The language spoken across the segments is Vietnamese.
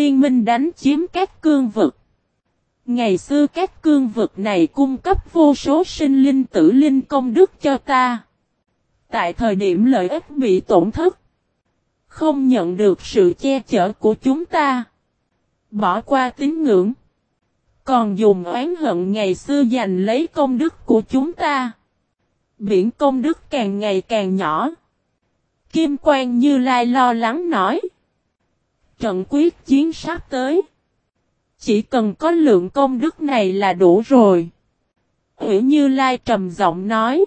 liên minh đánh chiếm các cương vực. Ngày xưa các cương vực này cung cấp vô số sinh linh tử linh công đức cho ta. Tại thời điểm lợi ích bị tổn thất. Không nhận được sự che chở của chúng ta. Bỏ qua tín ngưỡng. Còn dùng oán hận ngày xưa giành lấy công đức của chúng ta. Biển công đức càng ngày càng nhỏ. Kim Quang Như Lai lo lắng nói. Trận quyết chiến sắp tới. Chỉ cần có lượng công đức này là đủ rồi. Hữu Như Lai trầm giọng nói.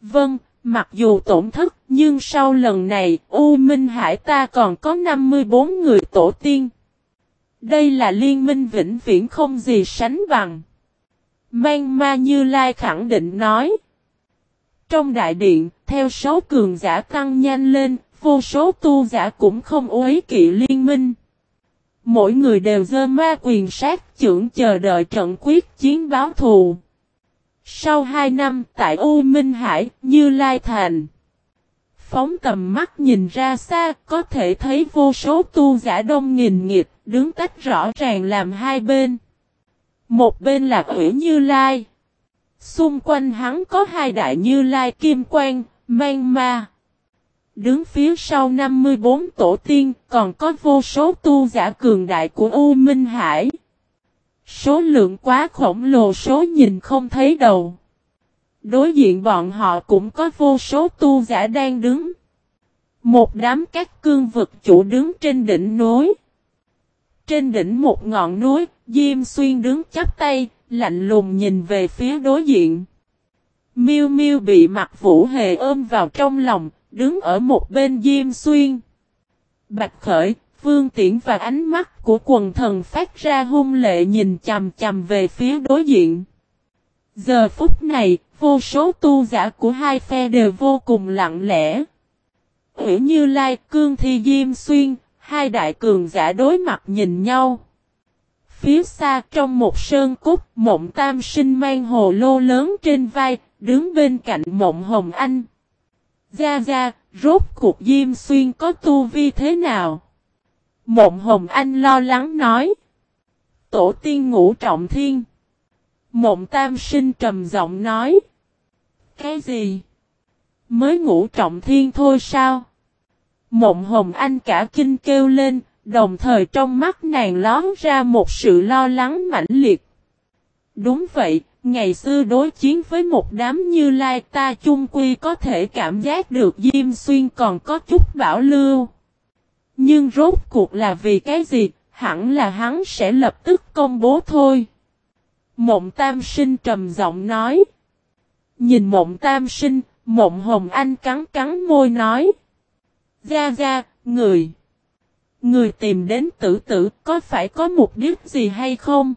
Vâng, mặc dù tổn thất, nhưng sau lần này, U Minh Hải ta còn có 54 người tổ tiên. Đây là liên minh vĩnh viễn không gì sánh bằng. Mang ma Như Lai khẳng định nói. Trong đại điện, theo số cường giả tăng nhanh lên, vô số tu giả cũng không uế kỵ liên minh. Mỗi người đều dơ ma quyền sát trưởng chờ đợi trận quyết chiến báo thù. Sau hai năm tại U Minh Hải, Như Lai Thành. Phóng tầm mắt nhìn ra xa, có thể thấy vô số tu giả đông nghìn nghịch, đứng tách rõ ràng làm hai bên. Một bên là Quỷ Như Lai. Xung quanh hắn có hai đại Như Lai Kim Quang, Mang Ma. Đứng phía sau 54 tổ tiên, còn có vô số tu giả cường đại của U Minh Hải. Số lượng quá khổng lồ số nhìn không thấy đầu. Đối diện bọn họ cũng có vô số tu giả đang đứng. Một đám các cương vực chủ đứng trên đỉnh núi. Trên đỉnh một ngọn núi, Diêm Xuyên đứng chắp tay, lạnh lùng nhìn về phía đối diện. Miêu Miêu bị mặt Vũ Hề ôm vào trong lòng, đứng ở một bên Diêm Xuyên. Bạch Khởi, Vương Tiễn và ánh mắt của quần thần phát ra hung lệ nhìn chầm chầm về phía đối diện. Giờ phút này, vô số tu giả của hai phe đều vô cùng lặng lẽ. Hữu Như Lai, Cương Thi Diêm Xuyên, hai đại cường giả đối mặt nhìn nhau. Phía xa trong một sơn cúc, mộng tam sinh mang hồ lô lớn trên vai, đứng bên cạnh mộng hồng anh. Gia Gia, rốt cuộc Diêm Xuyên có tu vi thế nào? Mộng Hồng Anh lo lắng nói. Tổ tiên ngũ trọng thiên. Mộng Tam Sinh trầm giọng nói. Cái gì? Mới ngũ trọng thiên thôi sao? Mộng Hồng Anh cả kinh kêu lên, đồng thời trong mắt nàng lón ra một sự lo lắng mãnh liệt. Đúng vậy, Ngày xưa đối chiến với một đám như lai ta chung quy có thể cảm giác được Diêm Xuyên còn có chút bảo lưu. Nhưng rốt cuộc là vì cái gì, hẳn là hắn sẽ lập tức công bố thôi. Mộng Tam Sinh trầm giọng nói. Nhìn Mộng Tam Sinh, Mộng Hồng Anh cắn cắn môi nói. Ra ra, người. Người tìm đến tử tử có phải có mục đích gì hay không?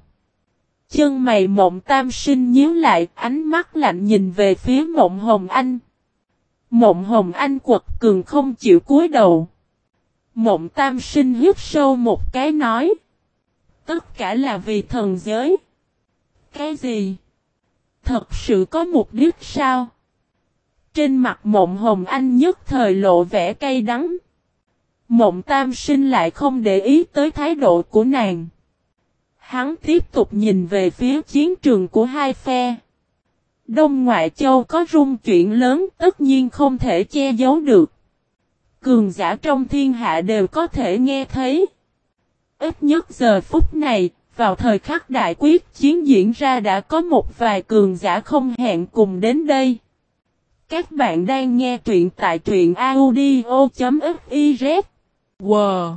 Chân mày mộng tam sinh nhíu lại, ánh mắt lạnh nhìn về phía mộng hồng anh. Mộng hồng anh quật cường không chịu cúi đầu. Mộng tam sinh hít sâu một cái nói. Tất cả là vì thần giới. Cái gì? Thật sự có mục đích sao? Trên mặt mộng hồng anh nhất thời lộ vẻ cay đắng. Mộng tam sinh lại không để ý tới thái độ của nàng. Hắn tiếp tục nhìn về phía chiến trường của hai phe. Đông Ngoại Châu có rung chuyển lớn tất nhiên không thể che giấu được. Cường giả trong thiên hạ đều có thể nghe thấy. Ít nhất giờ phút này, vào thời khắc đại quyết chiến diễn ra đã có một vài cường giả không hẹn cùng đến đây. Các bạn đang nghe truyện tại truyện audio.fif. Wow!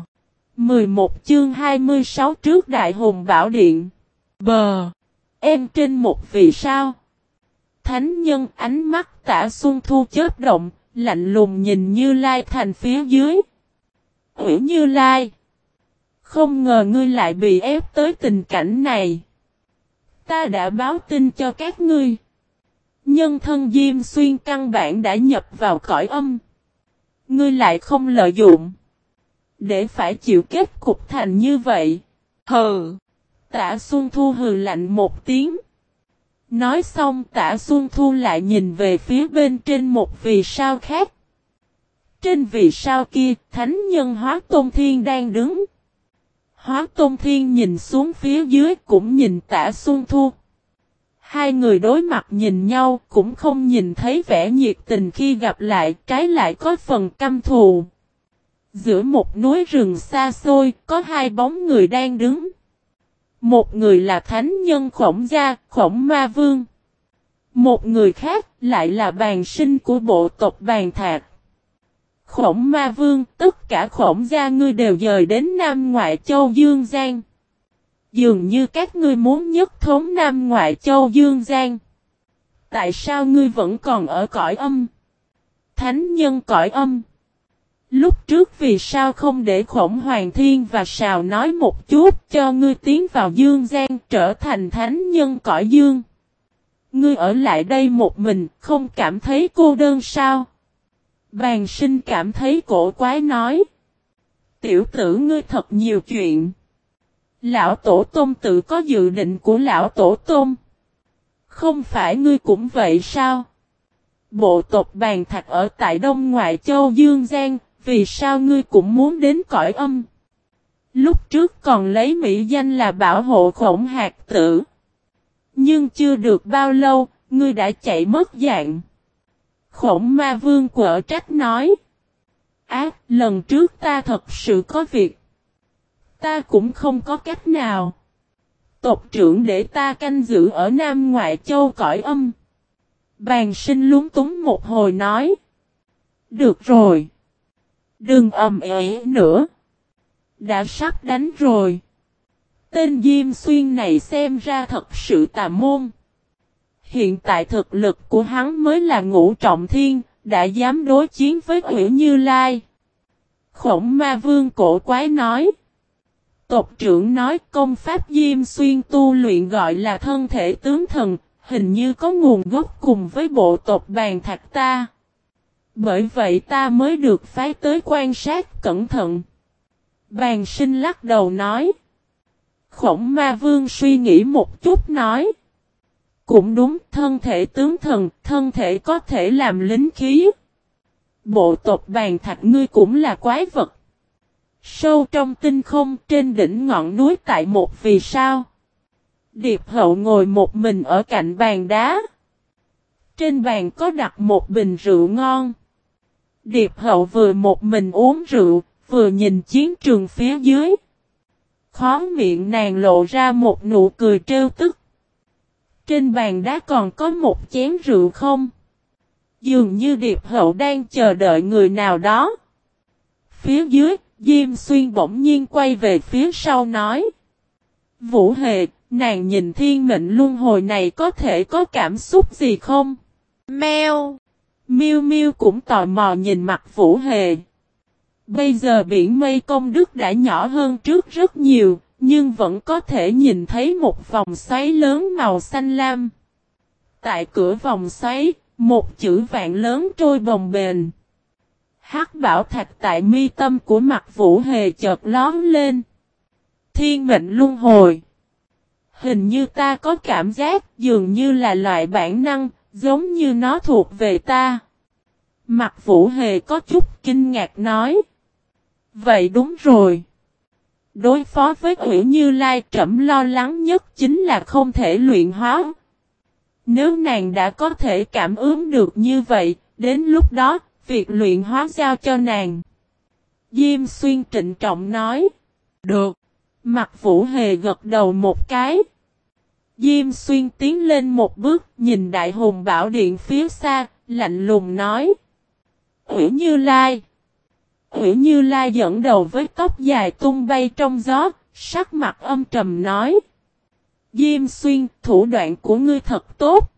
11 chương 26 trước Đại Hùng Bảo Điện. Bờ. Em trên một vì sao? Thánh nhân ánh mắt tả xuân thu chớp động, lạnh lùng nhìn Như Lai thành phía dưới. Ủy Như Lai. Không ngờ ngươi lại bị ép tới tình cảnh này. Ta đã báo tin cho các ngươi. Nhân thân Diêm Xuyên căn bản đã nhập vào cõi âm. Ngươi lại không lợi dụng. Để phải chịu kết cục thành như vậy. Hừ. Tả Xuân Thu hừ lạnh một tiếng. Nói xong tả Xuân Thu lại nhìn về phía bên trên một vì sao khác. Trên vì sao kia, Thánh Nhân Hóa Tôn Thiên đang đứng. Hóa Tôn Thiên nhìn xuống phía dưới cũng nhìn tả Xuân Thu. Hai người đối mặt nhìn nhau cũng không nhìn thấy vẻ nhiệt tình khi gặp lại trái lại có phần căm thù. Giữa một núi rừng xa xôi có hai bóng người đang đứng. Một người là thánh nhân khổng gia, khổng ma vương. Một người khác lại là bàn sinh của bộ tộc bàn thạc. Khổng ma vương, tất cả khổng gia ngươi đều dời đến Nam Ngoại Châu Dương Giang. Dường như các ngươi muốn nhất thống Nam Ngoại Châu Dương Giang. Tại sao ngươi vẫn còn ở cõi âm? Thánh nhân cõi âm. Lúc trước vì sao không để khổng hoàng thiên và sào nói một chút cho ngươi tiến vào dương gian trở thành thánh nhân cõi dương. Ngươi ở lại đây một mình không cảm thấy cô đơn sao? Bàn sinh cảm thấy cổ quái nói. Tiểu tử ngươi thật nhiều chuyện. Lão tổ tôm tự có dự định của lão tổ tôm. Không phải ngươi cũng vậy sao? Bộ tộc bàn thạch ở tại Đông Ngoại Châu Dương Giang, vì sao ngươi cũng muốn đến cõi âm? Lúc trước còn lấy mỹ danh là bảo hộ khổng hạt tử. Nhưng chưa được bao lâu, ngươi đã chạy mất dạng. Khổng ma vương quở trách nói. Ác, lần trước ta thật sự có việc. Ta cũng không có cách nào. Tộc trưởng để ta canh giữ ở Nam Ngoại Châu cõi âm. Bàn sinh lúng túng một hồi nói. Được rồi. Đừng ầm ĩ nữa. Đã sắp đánh rồi. Tên Diêm Xuyên này xem ra thật sự tà môn. Hiện tại thực lực của hắn mới là ngũ trọng thiên, đã dám đối chiến với Uyển Như Lai. Khổng Ma Vương cổ quái nói. Tộc trưởng nói công pháp Diêm Xuyên tu luyện gọi là thân thể tướng thần, hình như có nguồn gốc cùng với bộ tộc bàn thạch ta. Bởi vậy ta mới được phái tới quan sát cẩn thận. Bàn sinh lắc đầu nói. Khổng ma vương suy nghĩ một chút nói. Cũng đúng, thân thể tướng thần, thân thể có thể làm lính khí. Bộ tộc bàn thạch ngươi cũng là quái vật. Sâu trong tinh không trên đỉnh ngọn núi tại một vì sao. Điệp hậu ngồi một mình ở cạnh bàn đá. Trên bàn có đặt một bình rượu ngon. Điệp hậu vừa một mình uống rượu, vừa nhìn chiến trường phía dưới. Khó miệng nàng lộ ra một nụ cười trêu tức. Trên bàn đá còn có một chén rượu không? Dường như điệp hậu đang chờ đợi người nào đó. Phía dưới, Diêm Xuyên bỗng nhiên quay về phía sau nói. Vũ Hề, nàng nhìn thiên mệnh luân hồi này có thể có cảm xúc gì không? Mèo! Miêu Miêu cũng tò mò nhìn mặt Vũ Hề. Bây giờ biển mây công đức đã nhỏ hơn trước rất nhiều, nhưng vẫn có thể nhìn thấy một vòng xoáy lớn màu xanh lam. Tại cửa vòng xoáy, một chữ vạn lớn trôi bồng bềnh. Hắc bảo thạch tại mi tâm của mặt Vũ Hề chợt lón lên. Thiên mệnh luân hồi. Hình như ta có cảm giác dường như là loại bản năng, giống như nó thuộc về ta. Mặt Vũ Hề có chút kinh ngạc nói. Vậy đúng rồi. Đối phó với Ủy Như Lai trẫm lo lắng nhất chính là không thể luyện hóa. Nếu nàng đã có thể cảm ứng được như vậy, đến lúc đó, việc luyện hóa giao cho nàng. Diêm xuyên trịnh trọng nói. Được. Mặt vũ hề gật đầu một cái. Diêm xuyên tiến lên một bước, nhìn đại hùng bảo điện phía xa, lạnh lùng nói. Ủy Như Lai. Ủy Như Lai dẫn đầu với tóc dài tung bay trong gió, sắc mặt âm trầm nói. Diêm xuyên, thủ đoạn của ngươi thật tốt.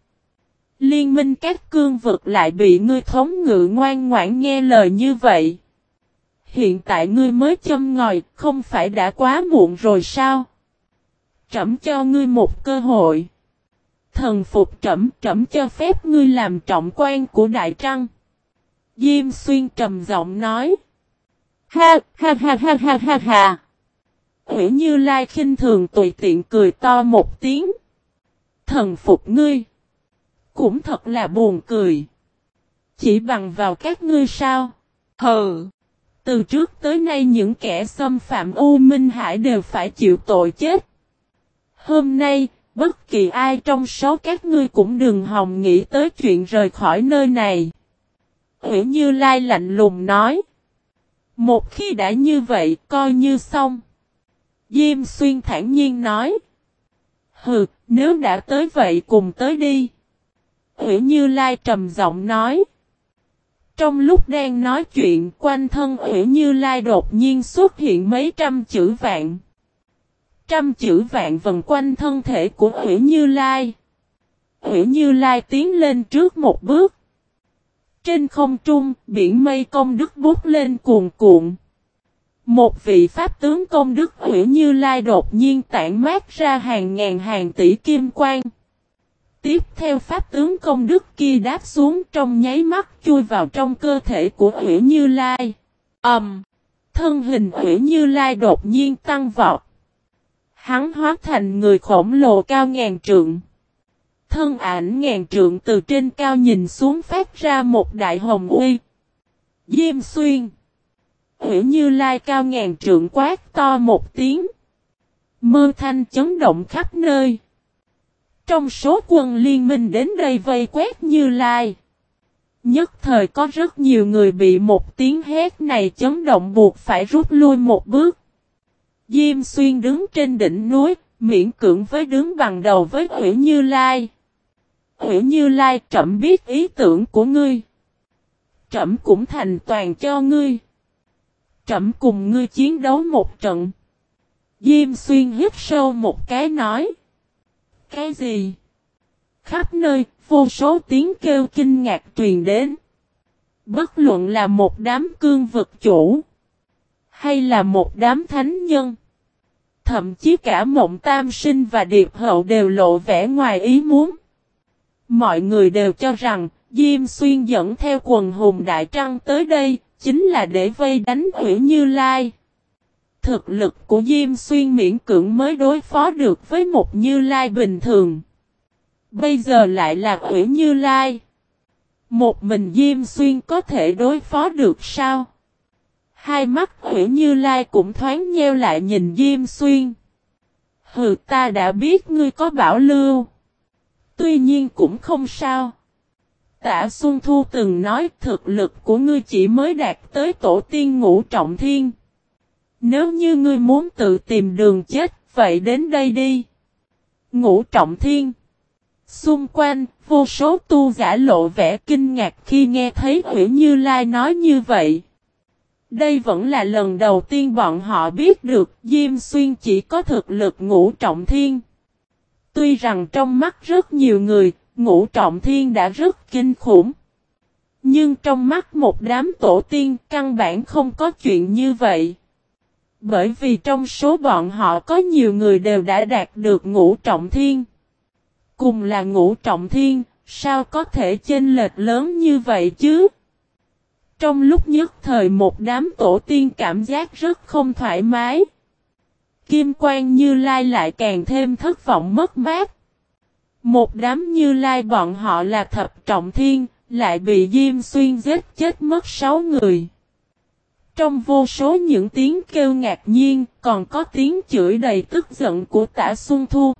Liên minh các cương vực lại bị ngươi thống ngự ngoan ngoãn nghe lời như vậy. Hiện tại ngươi mới châm ngòi, không phải đã quá muộn rồi sao? Trẫm cho ngươi một cơ hội. Thần phục trẫm trẫm cho phép ngươi làm trọng quan của Đại Trăng. Diêm xuyên trầm giọng nói. Ha ha ha ha ha ha ha. Ủy Như Lai khinh thường tùy tiện cười to một tiếng. Thần phục ngươi. Cũng thật là buồn cười. Chỉ bằng vào các ngươi sao? Hừ. Từ trước tới nay những kẻ xâm phạm U Minh Hải đều phải chịu tội chết. Hôm nay, bất kỳ ai trong số các ngươi cũng đừng hòng nghĩ tới chuyện rời khỏi nơi này. Hữu Như Lai lạnh lùng nói. Một khi đã như vậy, coi như xong. Diêm Xuyên thản nhiên nói. Hừ, nếu đã tới vậy cùng tới đi. Hữu Như Lai trầm giọng nói. Trong lúc đang nói chuyện quanh thân Hữu Như Lai đột nhiên xuất hiện mấy trăm chữ vạn. Trăm chữ vạn vần quanh thân thể của Hủy Như Lai. Hủy Như Lai tiến lên trước một bước. Trên không trung, biển mây công đức bút lên cuồn cuộn. Một vị pháp tướng công đức Hủy Như Lai đột nhiên tản mát ra hàng ngàn hàng tỷ kim quang. Tiếp theo pháp tướng công đức kia đáp xuống trong nháy mắt chui vào trong cơ thể của Hủy Như Lai. âm, Um, thân hình Hủy Như Lai đột nhiên tăng vọt. Hắn hóa thành người khổng lồ cao ngàn trượng. Thân ảnh ngàn trượng từ trên cao nhìn xuống phát ra một đại hồng uy. Diêm xuyên. Hữu Như Lai cao ngàn trượng quát to một tiếng. Mơ thanh chấn động khắp nơi. Trong số quân liên minh đến đây vây quét như lai. Nhất thời có rất nhiều người bị một tiếng hét này chấn động buộc phải rút lui một bước. Diêm xuyên đứng trên đỉnh núi, miễn cưỡng với đứng bằng đầu với Hủy Như Lai. Hủy Như Lai trẫm biết ý tưởng của ngươi. Trẫm cũng thành toàn cho ngươi. Trẫm cùng ngươi chiến đấu một trận. Diêm xuyên hít sâu một cái nói. Cái gì? Khắp nơi, vô số tiếng kêu kinh ngạc truyền đến. Bất luận là một đám cương vực chủ, hay là một đám thánh nhân. Thậm chí cả mộng tam sinh và điệp hậu đều lộ vẻ ngoài ý muốn. Mọi người đều cho rằng, Diêm Xuyên dẫn theo quần hùng Đại Trăng tới đây, chính là để vây đánh Hủy Như Lai. Thực lực của Diêm Xuyên miễn cưỡng mới đối phó được với một Như Lai bình thường. Bây giờ lại là Hủy Như Lai. Một mình Diêm Xuyên có thể đối phó được sao? Hai mắt Hủy Như Lai cũng thoáng nheo lại nhìn Diêm Xuyên. Hừ ta đã biết ngươi có bảo lưu. Tuy nhiên cũng không sao. Tạ Xuân Thu từng nói thực lực của ngươi chỉ mới đạt tới tổ tiên ngũ trọng thiên. Nếu như ngươi muốn tự tìm đường chết, vậy đến đây đi. Ngũ trọng thiên. Xung quanh, vô số tu giả lộ vẻ kinh ngạc khi nghe thấy Hủy Như Lai nói như vậy. Đây vẫn là lần đầu tiên bọn họ biết được Diêm Xuyên chỉ có thực lực ngũ trọng thiên. Tuy rằng trong mắt rất nhiều người, ngũ trọng thiên đã rất kinh khủng. Nhưng trong mắt một đám tổ tiên căn bản không có chuyện như vậy. Bởi vì trong số bọn họ có nhiều người đều đã đạt được ngũ trọng thiên. Cùng là ngũ trọng thiên, sao có thể chênh lệch lớn như vậy chứ? Trong lúc nhất thời một đám tổ tiên cảm giác rất không thoải mái. Kim Quang Như Lai lại càng thêm thất vọng mất mát. Một đám Như Lai bọn họ là thập trọng thiên, lại bị Diêm Xuyên giết chết mất sáu người. Trong vô số những tiếng kêu ngạc nhiên, còn có tiếng chửi đầy tức giận của tả Xuân Thu.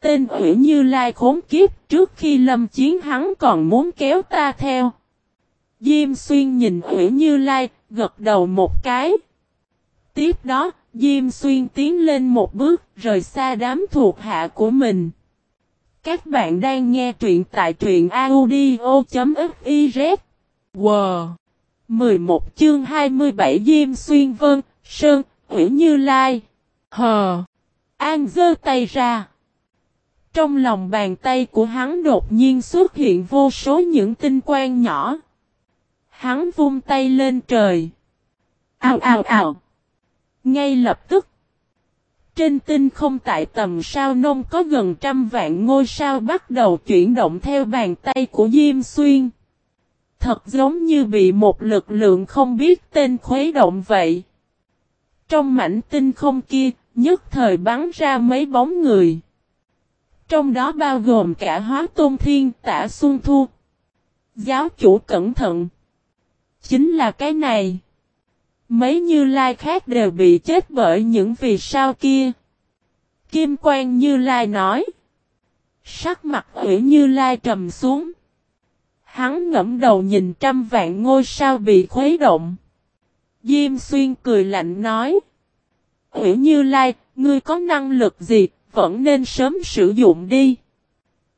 Tên ủy Như Lai khốn kiếp trước khi lâm chiến hắn còn muốn kéo ta theo. Diêm Xuyên nhìn Hủy Như Lai, gật đầu một cái. Tiếp đó, Diêm Xuyên tiến lên một bước, rời xa đám thuộc hạ của mình. Các bạn đang nghe truyện tại truyện audio.fiz. Wow! 11 chương 27 Diêm Xuyên Vân, Sơn, Hủy Như Lai. Hờ! An dơ tay ra. Trong lòng bàn tay của hắn đột nhiên xuất hiện vô số những tinh quang nhỏ. Hắn vung tay lên trời. Ao ao ao. Ngay lập tức. Trên tinh không tại tầm sao nông có gần trăm vạn ngôi sao bắt đầu chuyển động theo bàn tay của Diêm Xuyên. Thật giống như bị một lực lượng không biết tên khuấy động vậy. Trong mảnh tinh không kia, nhất thời bắn ra mấy bóng người. Trong đó bao gồm cả hóa tôn thiên tả xuân thu. Giáo chủ cẩn thận. Chính là cái này. Mấy như lai khác đều bị chết bởi những vì sao kia. Kim Quang Như Lai nói. Sắc mặt ủy Như Lai trầm xuống. Hắn ngẫm đầu nhìn trăm vạn ngôi sao bị khuấy động. Diêm Xuyên cười lạnh nói. Ủy Như Lai, ngươi có năng lực gì, vẫn nên sớm sử dụng đi.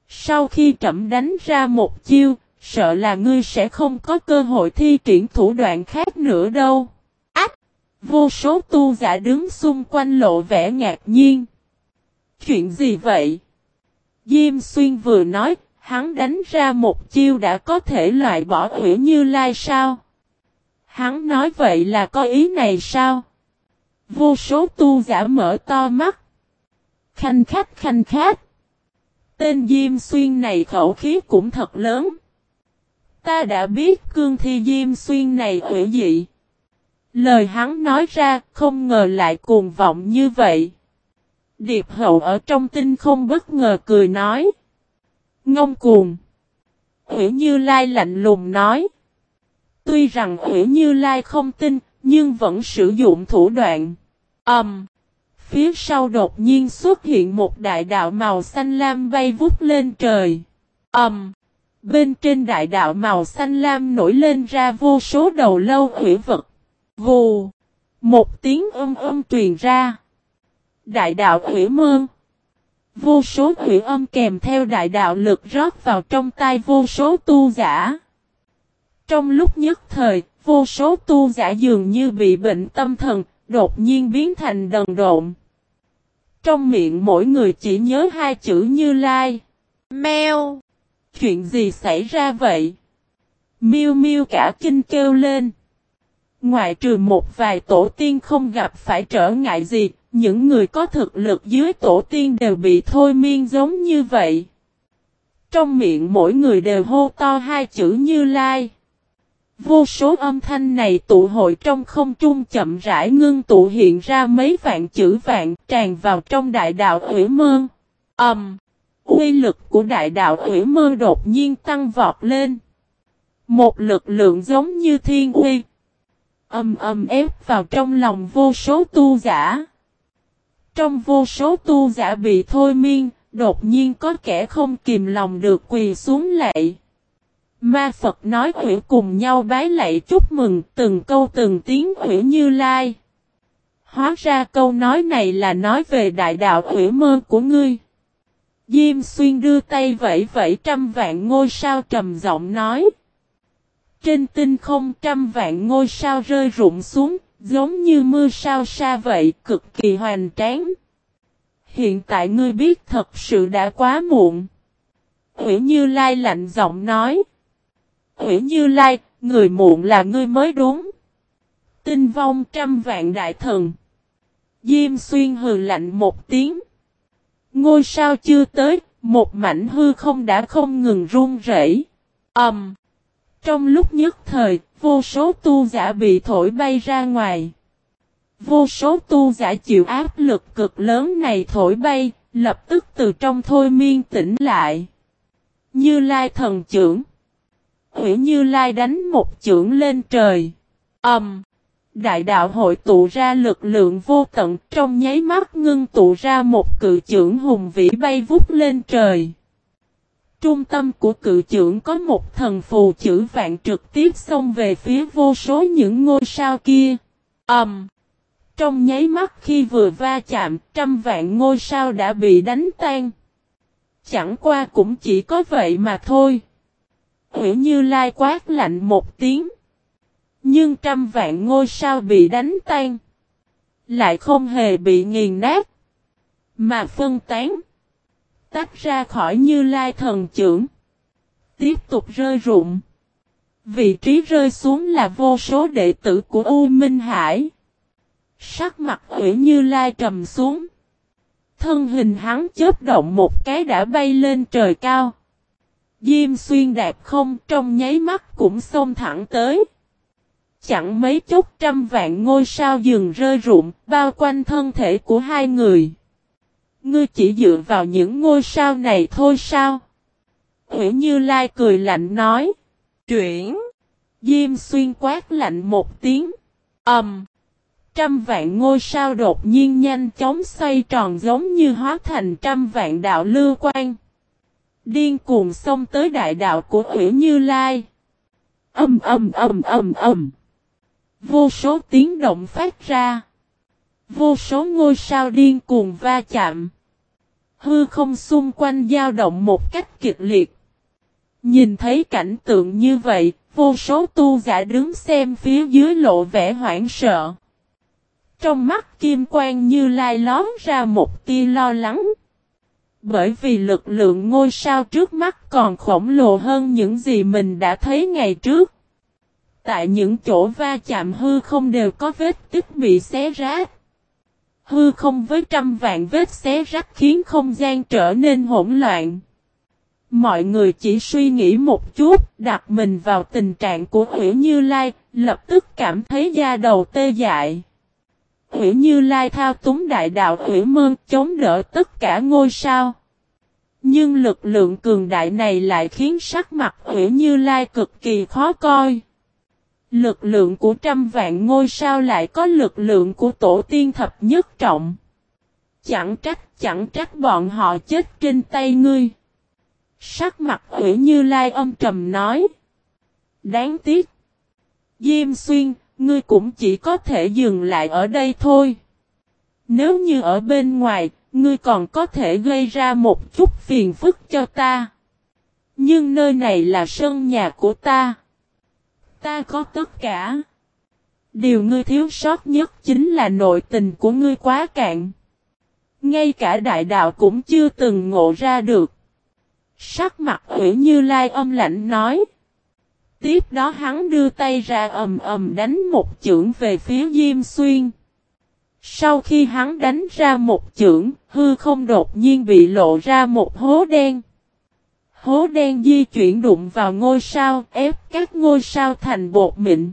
Sau khi trẩm đánh ra một chiêu, sợ là ngươi sẽ không có cơ hội thi triển thủ đoạn khác nữa đâu. Ách! Vô số tu giả đứng xung quanh lộ vẻ ngạc nhiên. Chuyện gì vậy? Diêm xuyên vừa nói, hắn đánh ra một chiêu đã có thể loại bỏ hủy như lai sao? Hắn nói vậy là có ý này sao? Vô số tu giả mở to mắt. Khanh khách khanh khách. Tên Diêm Xuyên này khẩu khí cũng thật lớn. Ta đã biết cương thi Diêm Xuyên này hủy dị. Lời hắn nói ra không ngờ lại cuồng vọng như vậy. Điệp hậu ở trong tinh không bất ngờ cười nói. Ngông cuồng. Hủy Như Lai lạnh lùng nói. Tuy rằng Hủy Như Lai không tin, nhưng vẫn sử dụng thủ đoạn. Ẩm. Um, phía sau đột nhiên xuất hiện một đại đạo màu xanh lam bay vút lên trời. Ẩm. Um, bên trên đại đạo màu xanh lam nổi lên ra vô số đầu lâu hủy vật. Vù. Một tiếng âm âm truyền ra. Đại đạo hủy mơn. Vô số hủy âm kèm theo đại đạo lực rót vào trong tay vô số tu giả. Trong lúc nhất thời, vô số tu giả dường như bị bệnh tâm thần, đột nhiên biến thành đần độn. Trong miệng mỗi người chỉ nhớ hai chữ như lai. Mèo. Chuyện gì xảy ra vậy? Miêu miêu cả kinh kêu lên. ngoài trừ một vài tổ tiên không gặp phải trở ngại gì, những người có thực lực dưới tổ tiên đều bị thôi miên giống như vậy. Trong miệng mỗi người đều hô to hai chữ như lai. Vô số âm thanh này tụ hội trong không trung chậm rãi ngưng tụ hiện ra mấy vạn chữ vạn tràn vào trong đại đạo ủy mương. Âm. Um, uy lực của đại đạo ủy mơ đột nhiên tăng vọt lên. Một lực lượng giống như thiên uy. Âm âm ép vào trong lòng vô số tu giả. Trong vô số tu giả bị thôi miên, đột nhiên có kẻ không kìm lòng được quỳ xuống lạy. Ma Phật nói hủy cùng nhau bái lạy chúc mừng từng câu từng tiếng hủy như lai. Hóa ra câu nói này là nói về đại đạo hủy mơ của ngươi. Diêm xuyên đưa tay vẫy vẫy trăm vạn ngôi sao trầm giọng nói. Trên tinh không trăm vạn ngôi sao rơi rụng xuống, giống như mưa sao xa vậy, cực kỳ hoành tráng. Hiện tại ngươi biết thật sự đã quá muộn. Hủy Như Lai lạnh giọng nói. Hủy Như Lai, người muộn là ngươi mới đúng. Tinh vong trăm vạn đại thần. Diêm xuyên hừ lạnh một tiếng. Ngôi sao chưa tới, một mảnh hư không đã không ngừng run rẩy. Ầm. Um, trong lúc nhất thời, vô số tu giả bị thổi bay ra ngoài. Vô số tu giả chịu áp lực cực lớn này thổi bay, lập tức từ trong thôi miên tỉnh lại. Như Lai thần trưởng. Hủy Như Lai đánh một chưởng lên trời. ầm Um, đại đạo hội tụ ra lực lượng vô tận trong nháy mắt ngưng tụ ra một cự chưởng hùng vĩ bay vút lên trời. Trung tâm của cự trưởng có một thần phù chữ vạn trực tiếp xông về phía vô số những ngôi sao kia. ầm! Um, trong nháy mắt khi vừa va chạm, trăm vạn ngôi sao đã bị đánh tan. Chẳng qua cũng chỉ có vậy mà thôi. Hữu Như Lai quát lạnh một tiếng. Nhưng trăm vạn ngôi sao bị đánh tan. Lại không hề bị nghiền nát. Mà phân tán. Tách ra khỏi Như Lai thần trưởng. Tiếp tục rơi rụng. Vị trí rơi xuống là vô số đệ tử của U Minh Hải. Sắc mặt ủy Như Lai trầm xuống. Thân hình hắn chớp động một cái đã bay lên trời cao. Diêm xuyên đạp không trong nháy mắt cũng xông thẳng tới. Chẳng mấy chốc trăm vạn ngôi sao dừng rơi rụng bao quanh thân thể của hai người. Ngươi chỉ dựa vào những ngôi sao này thôi sao? Hữu Như Lai cười lạnh nói. Chuyển. Diêm xuyên quát lạnh một tiếng. ầm. Um, trăm vạn ngôi sao đột nhiên nhanh chóng xoay tròn giống như hóa thành trăm vạn đạo lưu quan. Điên cuồng xông tới đại đạo của Hữu Như Lai. Âm âm âm âm âm. Vô số tiếng động phát ra. Vô số ngôi sao điên cuồng va chạm. Hư không xung quanh dao động một cách kịch liệt. Nhìn thấy cảnh tượng như vậy, vô số tu giả đứng xem phía dưới lộ vẻ hoảng sợ. Trong mắt kim quang như lai lón ra một tia lo lắng. Bởi vì lực lượng ngôi sao trước mắt còn khổng lồ hơn những gì mình đã thấy ngày trước. Tại những chỗ va chạm hư không đều có vết tích bị xé rách. Hư không với trăm vạn vết xé rách khiến không gian trở nên hỗn loạn. Mọi người chỉ suy nghĩ một chút, đặt mình vào tình trạng của Huyễn Như Lai, lập tức cảm thấy da đầu tê dại. Huyễn Như Lai thao túng đại đạo Hủy Mơn chống đỡ tất cả ngôi sao. Nhưng lực lượng cường đại này lại khiến sắc mặt Huyễn Như Lai cực kỳ khó coi. Lực lượng của trăm vạn ngôi sao lại có lực lượng của tổ tiên thập nhất trọng. Chẳng trách, chẳng trách bọn họ chết trên tay ngươi. Sắc mặt ủy Như Lai âm trầm nói. Đáng tiếc. Diêm xuyên, ngươi cũng chỉ có thể dừng lại ở đây thôi. Nếu như ở bên ngoài, ngươi còn có thể gây ra một chút phiền phức cho ta. Nhưng nơi này là sân nhà của ta. Ta có tất cả. Điều ngươi thiếu sót nhất chính là nội tình của ngươi quá cạn. Ngay cả đại đạo cũng chưa từng ngộ ra được. Sắc mặt ủy như lai âm lạnh nói. Tiếp đó hắn đưa tay ra ầm ầm đánh một chưởng về phía Diêm Xuyên. Sau khi hắn đánh ra một chưởng, hư không đột nhiên bị lộ ra một hố đen. Hố đen di chuyển đụng vào ngôi sao, ép các ngôi sao thành bột mịn.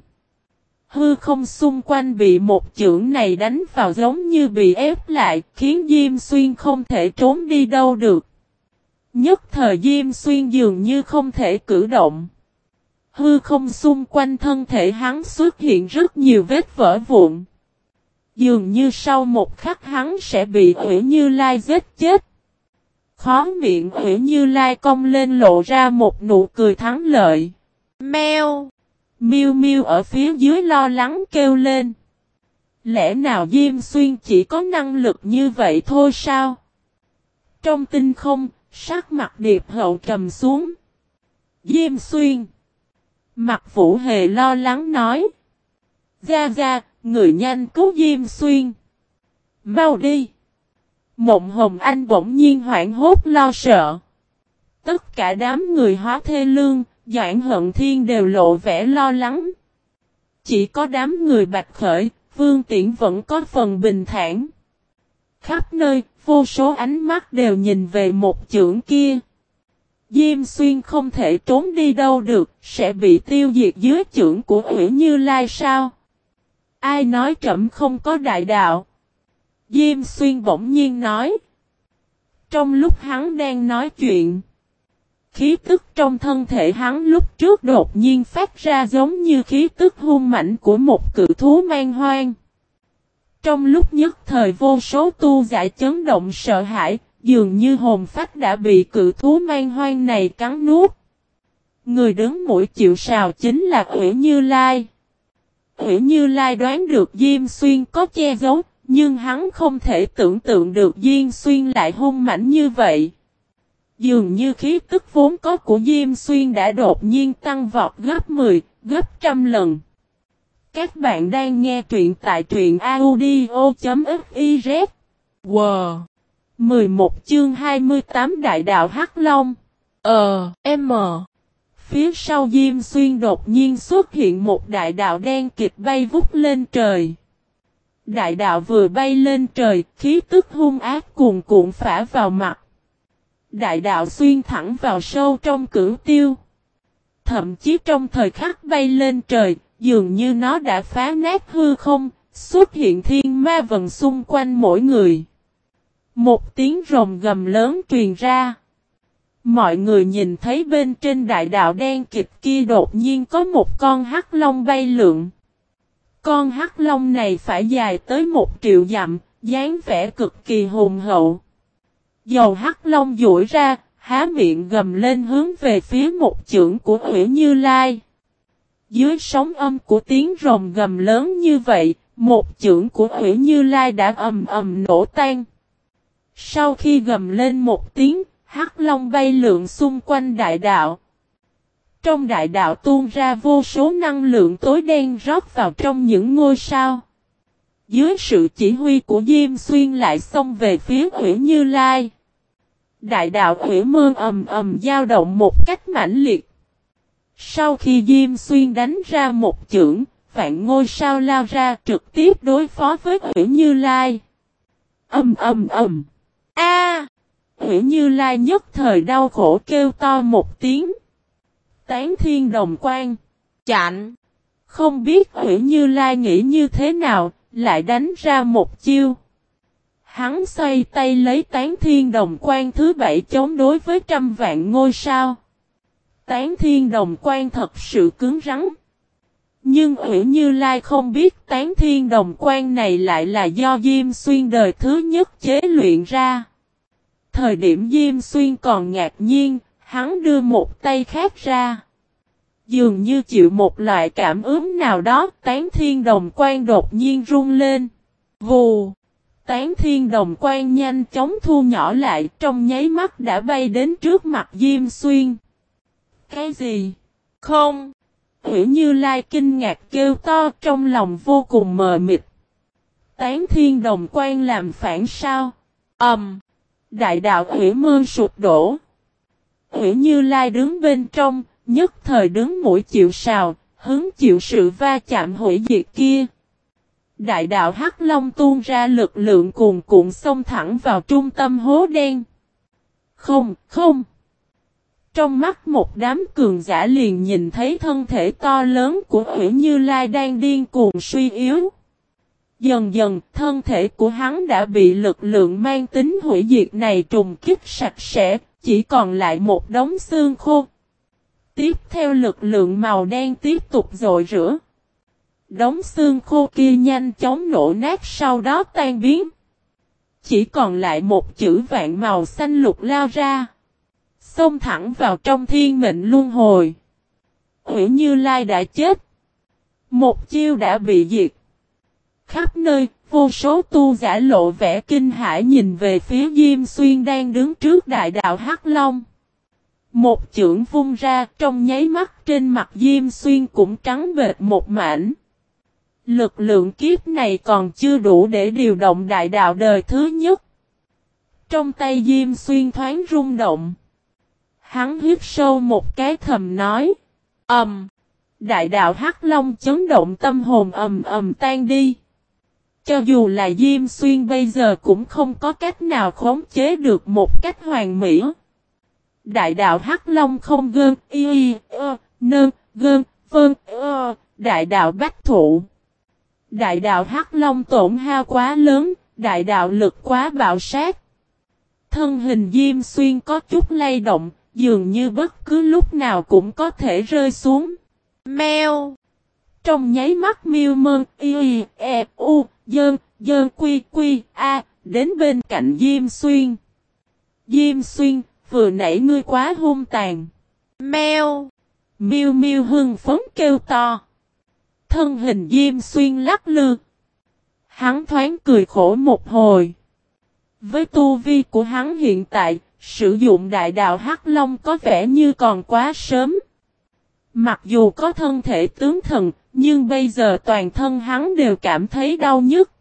Hư không xung quanh bị một chưởng này đánh vào giống như bị ép lại, khiến Diêm Xuyên không thể trốn đi đâu được. Nhất thời Diêm Xuyên dường như không thể cử động. Hư không xung quanh thân thể hắn xuất hiện rất nhiều vết vỡ vụn. Dường như sau một khắc hắn sẽ bị Ủy Như Lai giết chết. Khó miệng Ủy Như Lai cong lên lộ ra một nụ cười thắng lợi. Mèo! Miu Miu ở phía dưới lo lắng kêu lên. Lẽ nào Diêm Xuyên chỉ có năng lực như vậy thôi sao? Trong tinh không, sắc mặt điệp hậu trầm xuống. Diêm Xuyên! Mặt Vũ Hề lo lắng nói. Gia Gia, người nhanh cứu Diêm Xuyên. Mau đi! Mộng Hồng Anh bỗng nhiên hoảng hốt lo sợ. Tất cả đám người hóa thê lương, Doãn Hận Thiên đều lộ vẻ lo lắng. Chỉ có đám người bạch khởi, Vương Tiễn vẫn có phần bình thản. Khắp nơi, vô số ánh mắt đều nhìn về một chưởng kia. Diêm xuyên không thể trốn đi đâu được, sẽ bị tiêu diệt dưới chưởng của Ủy Như Lai sao? Ai nói trẫm không có đại đạo? Diêm xuyên bỗng nhiên nói. Trong lúc hắn đang nói chuyện, khí tức trong thân thể hắn lúc trước đột nhiên phát ra giống như khí tức hung mạnh của một cự thú man hoang. Trong lúc nhất thời vô số tu giả chấn động sợ hãi, dường như hồn phách đã bị cự thú man hoang này cắn nuốt. Người đứng mũi chịu sào chính là Ủy Như Lai. Ủy Như Lai đoán được Diêm Xuyên có che giấu, nhưng hắn không thể tưởng tượng được Diêm Xuyên lại hung mảnh như vậy. Dường như khí tức vốn có của Diêm Xuyên đã đột nhiên tăng vọt gấp 10, gấp trăm lần. Các bạn đang nghe truyện tại truyện audio.fiz. Wow! 11 chương 28 Đại đạo Hắc Long. Ờ, M. Ờ. Phía sau Diêm Xuyên đột nhiên xuất hiện một đại đạo đen kịch bay vút lên trời. Đại đạo vừa bay lên trời, khí tức hung ác cuồn cuộn phả vào mặt. Đại đạo xuyên thẳng vào sâu trong cửu tiêu. Thậm chí trong thời khắc bay lên trời, dường như nó đã phá nát hư không, xuất hiện thiên ma vần xung quanh mỗi người. Một tiếng rồng gầm lớn truyền ra. Mọi người nhìn thấy bên trên đại đạo đen kịch kia đột nhiên có một con hắc long bay lượn. Con hắc long này phải dài tới một triệu dặm, dáng vẻ cực kỳ hùng hậu. Dầu hắc long duỗi ra, há miệng gầm lên hướng về phía một chưởng của Uyển Như Lai. Dưới sóng âm của tiếng rồng gầm lớn như vậy, một chưởng của Uyển Như Lai đã ầm ầm nổ tan. Sau khi gầm lên một tiếng, hắc long bay lượn xung quanh đại đạo. Trong đại đạo tuôn ra vô số năng lượng tối đen rót vào trong những ngôi sao. Dưới sự chỉ huy của Diêm Xuyên lại xông về phía Uyển Như Lai. Đại đạo Uyển Mương ầm ầm dao động một cách mãnh liệt. Sau khi Diêm Xuyên đánh ra một chưởng, vạn ngôi sao lao ra trực tiếp đối phó với Uyển Như Lai. Ầm ầm ầm. A! Uyển Như Lai nhất thời đau khổ kêu to một tiếng. Tán thiên đồng quan. Chạnh. Không biết Uyển Như Lai nghĩ như thế nào, lại đánh ra một chiêu. Hắn xoay tay lấy tán thiên đồng quan thứ bảy chống đối với trăm vạn ngôi sao. Tán thiên đồng quan thật sự cứng rắn. Nhưng Uyển Như Lai không biết tán thiên đồng quan này lại là do Diêm Xuyên đời thứ nhất chế luyện ra. Thời điểm Diêm Xuyên còn ngạc nhiên, hắn đưa một tay khác ra. Dường như chịu một loại cảm ứng nào đó, tán thiên đồng quan đột nhiên rung lên. Vù! Tán thiên đồng quan nhanh chóng thu nhỏ lại, trong nháy mắt đã bay đến trước mặt Diêm Xuyên. Cái gì? Không! Hữu Như Lai kinh ngạc kêu to trong lòng vô cùng mờ mịt. Tán thiên đồng quan làm phản sao? Ẩm! Um, đại đạo Uyển Mương sụp đổ. Uyển Như Lai đứng bên trong, nhất thời đứng mũi chịu sào, hứng chịu sự va chạm hủy diệt kia. Đại đạo Hắc Long tuôn ra lực lượng cuồn cuộn xông thẳng vào trung tâm hố đen. Không, không. Trong mắt một đám cường giả liền nhìn thấy thân thể to lớn của Uyển Như Lai đang điên cuồng suy yếu. Dần dần, thân thể của hắn đã bị lực lượng mang tính hủy diệt này trùng kích sạch sẽ, chỉ còn lại một đống xương khô. Tiếp theo lực lượng màu đen tiếp tục dội rửa. Đống xương khô kia nhanh chóng nổ nát sau đó tan biến. Chỉ còn lại một chữ vạn màu xanh lục lao ra. Xông thẳng vào trong thiên mệnh luân hồi. Hữu Như Lai đã chết. Một chiêu đã bị diệt. Khắp nơi, vô số tu giả lộ vẻ kinh hãi nhìn về phía Diêm Xuyên đang đứng trước đại đạo Hắc Long. Một chưởng vung ra trong nháy mắt trên mặt Diêm Xuyên cũng trắng bệt một mảnh. Lực lượng kiếp này còn chưa đủ để điều động đại đạo đời thứ nhất. Trong tay Diêm Xuyên thoáng rung động. Hắn hít sâu một cái thầm nói. Ẩm. Đại đạo Hắc Long chấn động tâm hồn ầm ầm tan đi. Cho dù là Diêm Xuyên bây giờ cũng không có cách nào khống chế được một cách hoàn mỹ. Đại đạo Hắc Long không gơn, y, y, ơ, nơn, gơn, vơn, ơ, đại đạo Bách Thụ. Đại đạo Hắc Long tổn hao quá lớn, đại đạo lực quá bạo sát. Thân hình Diêm Xuyên có chút lay động, dường như bất cứ lúc nào cũng có thể rơi xuống. Mèo! Trong nháy mắt miêu mơn, y, e, u, dơn, dơn quy quy, a, đến bên cạnh Diêm Xuyên. Diêm Xuyên, vừa nãy ngươi quá hung tàn. Mèo! Miêu miêu hưng phấn kêu to. Thân hình Diêm Xuyên lắc lư. Hắn thoáng cười khổ một hồi. Với tu vi của hắn hiện tại, sử dụng đại đạo Hắc Long có vẻ như còn quá sớm. Mặc dù có thân thể tướng thần, nhưng bây giờ toàn thân hắn đều cảm thấy đau nhức.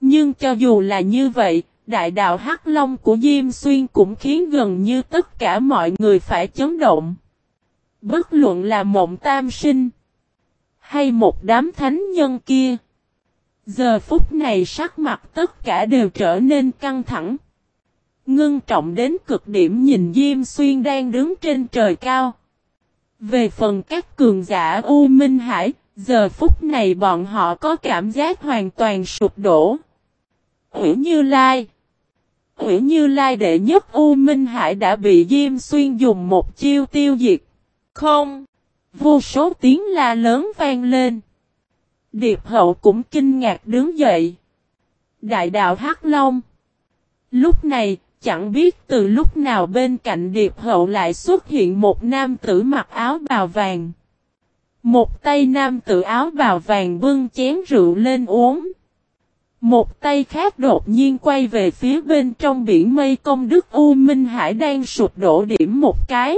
Nhưng cho dù là như vậy, đại đạo Hắc Long của Diêm Xuyên cũng khiến gần như tất cả mọi người phải chấn động. Bất luận là mộng tam sinh, hay một đám thánh nhân kia. Giờ phút này sắc mặt tất cả đều trở nên căng thẳng. Ngưng trọng đến cực điểm nhìn Diêm Xuyên đang đứng trên trời cao. Về phần các cường giả U Minh Hải, giờ phút này bọn họ có cảm giác hoàn toàn sụp đổ. Uyển Như Lai Uyển Như Lai đệ nhất U Minh Hải đã bị Diêm Xuyên dùng một chiêu tiêu diệt. Không! Vô số tiếng la lớn vang lên. Điệp hậu cũng kinh ngạc đứng dậy. Đại đạo Hắc Long. Lúc này, chẳng biết từ lúc nào bên cạnh điệp hậu lại xuất hiện một nam tử mặc áo bào vàng. Một tay nam tử áo bào vàng bưng chén rượu lên uống. Một tay khác đột nhiên quay về phía bên trong biển mây công đức U Minh Hải đang sụp đổ điểm một cái.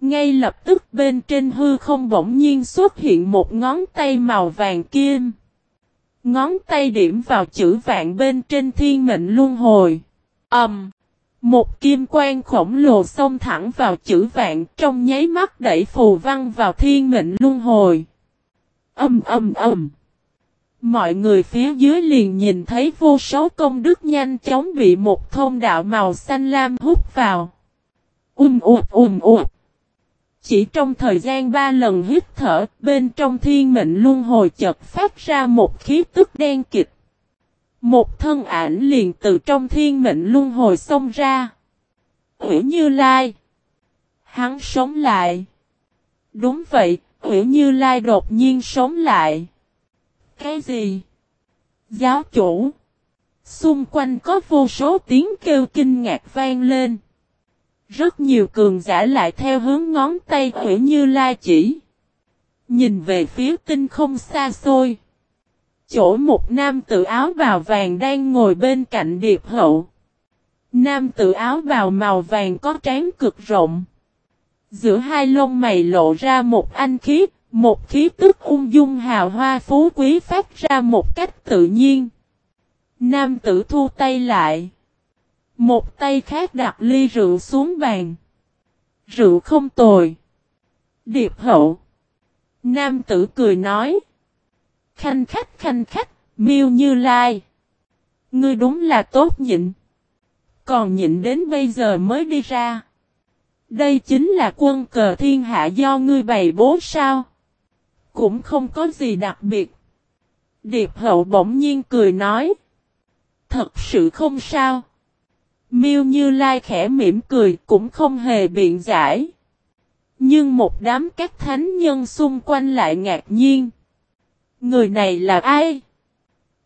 Ngay lập tức bên trên hư không bỗng nhiên xuất hiện một ngón tay màu vàng kim. Ngón tay điểm vào chữ vạn bên trên thiên mệnh luân hồi. Ẩm. Um, một kim quang khổng lồ xông thẳng vào chữ vạn trong nháy mắt đẩy phù văn vào thiên mệnh luân hồi. Âm âm âm. Mọi người phía dưới liền nhìn thấy vô số công đức nhanh chóng bị một thông đạo màu xanh lam hút vào. Um ụt um ụt. Chỉ trong thời gian ba lần hít thở, bên trong thiên mệnh luân hồi chợt phát ra một khí tức đen kịch. Một thân ảnh liền từ trong thiên mệnh luân hồi xông ra. Ủy Như Lai. Hắn sống lại. Đúng vậy, Ủy Như Lai đột nhiên sống lại. Cái gì? Giáo chủ. Xung quanh có vô số tiếng kêu kinh ngạc vang lên. Rất nhiều cường giả lại theo hướng ngón tay Ủy Như Lai chỉ. Nhìn về phía tinh không xa xôi. Chỗ một nam tự áo bào vàng đang ngồi bên cạnh điệp hậu. Nam tự áo bào màu vàng có trán cực rộng. Giữa hai lông mày lộ ra một anh khí, một khí tức ung dung hào hoa phú quý phát ra một cách tự nhiên. Nam tử thu tay lại. Một tay khác đặt ly rượu xuống bàn. Rượu không tồi. Điệp hậu. Nam tử cười nói. Khanh khách khanh khách, miêu như lai. Ngươi đúng là tốt nhịn. Còn nhịn đến bây giờ mới đi ra. Đây chính là quân cờ thiên hạ do ngươi bày bố sao? Cũng không có gì đặc biệt. Điệp hậu bỗng nhiên cười nói. Thật sự không sao. Miêu Như Lai khẽ mỉm cười cũng không hề biện giải. Nhưng một đám các thánh nhân xung quanh lại ngạc nhiên. Người này là ai?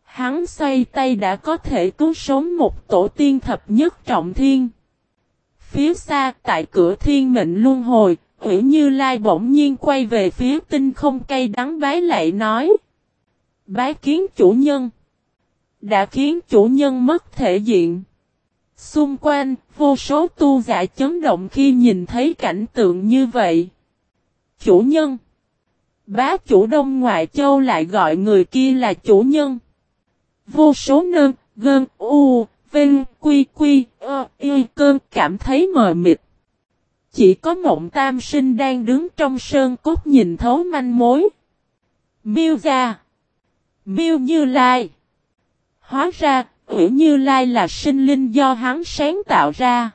Hắn xoay tay đã có thể cứu sống một tổ tiên thập nhất trọng thiên. Phía xa tại cửa thiên mệnh luân hồi, Hữu Như Lai bỗng nhiên quay về phía tinh không cây đắng bái lại nói. Bái kiến chủ nhân. Đã khiến chủ nhân mất thể diện. Xung quanh, vô số tu giả chấn động khi nhìn thấy cảnh tượng như vậy. Chủ nhân. Bá chủ đông ngoại châu lại gọi người kia là chủ nhân. Vô số nơn, gơn, u, vinh, quy, quy, ơ, y, cơn cảm thấy mờ mịt. Chỉ có mộng tam sinh đang đứng trong sơn cốt nhìn thấu manh mối. Miêu ra. Miêu như lai. Hóa ra, Ủy Như Lai là sinh linh do hắn sáng tạo ra.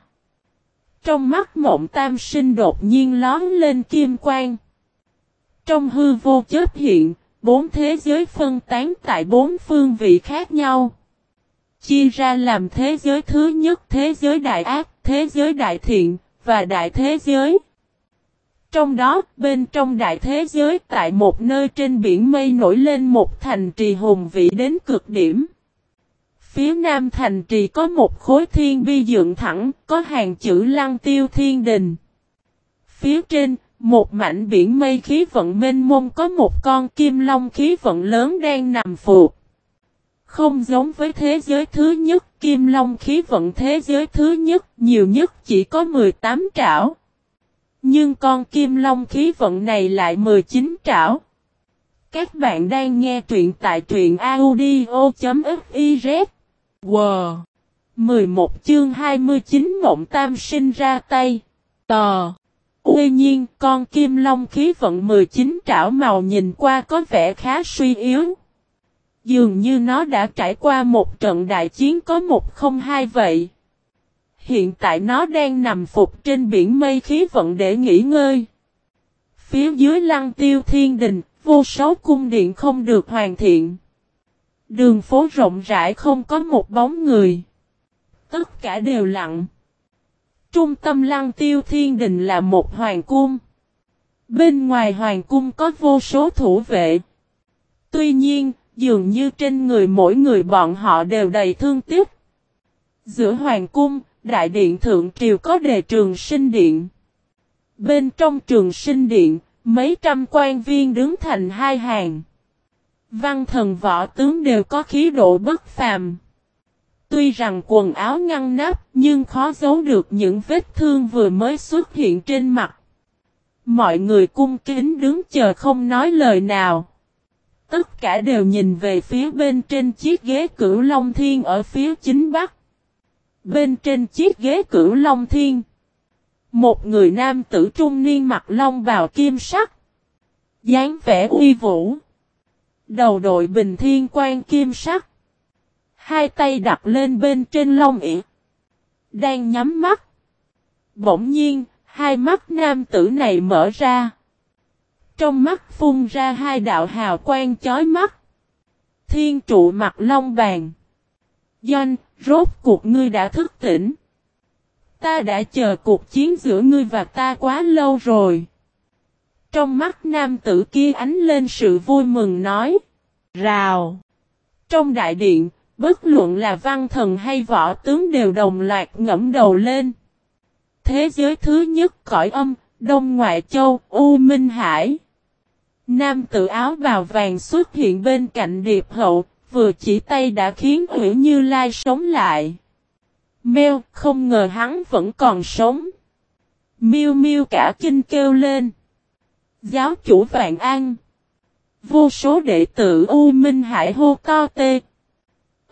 Trong mắt mộng tam sinh đột nhiên lón lên kim quang. Trong hư vô chết hiện, bốn thế giới phân tán tại bốn phương vị khác nhau. Chia ra làm thế giới thứ nhất thế giới đại ác, thế giới đại thiện, và đại thế giới. Trong đó, bên trong đại thế giới tại một nơi trên biển mây nổi lên một thành trì hùng vĩ đến cực điểm. Phía nam thành trì có một khối thiên bi dựng thẳng, có hàng chữ lăng tiêu thiên đình. Phía trên, một mảnh biển mây khí vận mênh mông có một con kim long khí vận lớn đang nằm phục. Không giống với thế giới thứ nhất, kim long khí vận thế giới thứ nhất, nhiều nhất chỉ có 18 trảo. Nhưng con kim long khí vận này lại 19 trảo. Các bạn đang nghe truyện tại truyện audio.fiz. Wow! 11 chương 29 Mộng Tam sinh ra tay. Tò! Tuy nhiên, con kim long khí vận 19 trảo màu nhìn qua có vẻ khá suy yếu. Dường như nó đã trải qua một trận đại chiến có một không hai vậy. Hiện tại nó đang nằm phục trên biển mây khí vận để nghỉ ngơi. Phía dưới lăng tiêu thiên đình, vô số cung điện không được hoàn thiện. Đường phố rộng rãi không có một bóng người. Tất cả đều lặng. Trung tâm lăng tiêu thiên đình là một hoàng cung. Bên ngoài hoàng cung có vô số thủ vệ. Tuy nhiên, dường như trên người mỗi người bọn họ đều đầy thương tiếc. Giữa hoàng cung, đại điện thượng triều có đề trường sinh điện. Bên trong trường sinh điện, mấy trăm quan viên đứng thành hai hàng. Văn thần võ tướng đều có khí độ bất phàm. Tuy rằng quần áo ngăn nắp, nhưng khó giấu được những vết thương vừa mới xuất hiện trên mặt. Mọi người cung kính đứng chờ không nói lời nào. Tất cả đều nhìn về phía bên trên chiếc ghế cửu Long Thiên ở phía chính bắc. Bên trên chiếc ghế cửu Long Thiên. Một người nam tử trung niên mặc long bào kim sắc. dáng vẻ uy vũ. Đầu đội bình thiên quan kim sắc. Hai tay đặt lên bên trên lông ỉ. Đang nhắm mắt. Bỗng nhiên, hai mắt nam tử này mở ra. Trong mắt phun ra hai đạo hào quang chói mắt. Thiên trụ mặt long bàn. Doanh, rốt cuộc ngươi đã thức tỉnh. Ta đã chờ cuộc chiến giữa ngươi và ta quá lâu rồi. Trong mắt nam tử kia ánh lên sự vui mừng nói. Rào. Trong đại điện, bất luận là văn thần hay võ tướng đều đồng loạt ngẫm đầu lên. Thế giới thứ nhất cõi âm, Đông Ngoại Châu, U Minh Hải. Nam tự áo bào vàng xuất hiện bên cạnh điệp hậu, vừa chỉ tay đã khiến Uyển Như Lai sống lại. Mêu, không ngờ hắn vẫn còn sống. Miêu miêu cả kinh kêu lên. Giáo chủ Vạn An. Vô số đệ tử U Minh Hải hô to tê.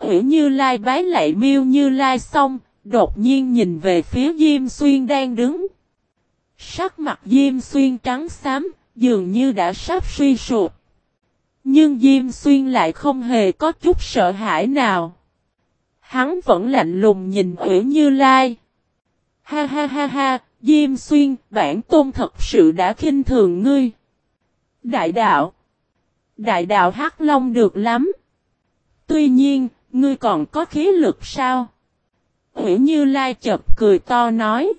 Hủy Như Lai bái lại miêu Như Lai xong, đột nhiên nhìn về phía Diêm Xuyên đang đứng. Sắc mặt Diêm Xuyên trắng xám, dường như đã sắp suy sụp. Nhưng Diêm Xuyên lại không hề có chút sợ hãi nào. Hắn vẫn lạnh lùng nhìn Hủy Như Lai. Ha ha ha ha, Diêm Xuyên, bản tôn thật sự đã khinh thường ngươi. Đại đạo. Đại đạo Hắc Long được lắm. Tuy nhiên, ngươi còn có khí lực sao? Nguyễn Như Lai chợt cười to nói.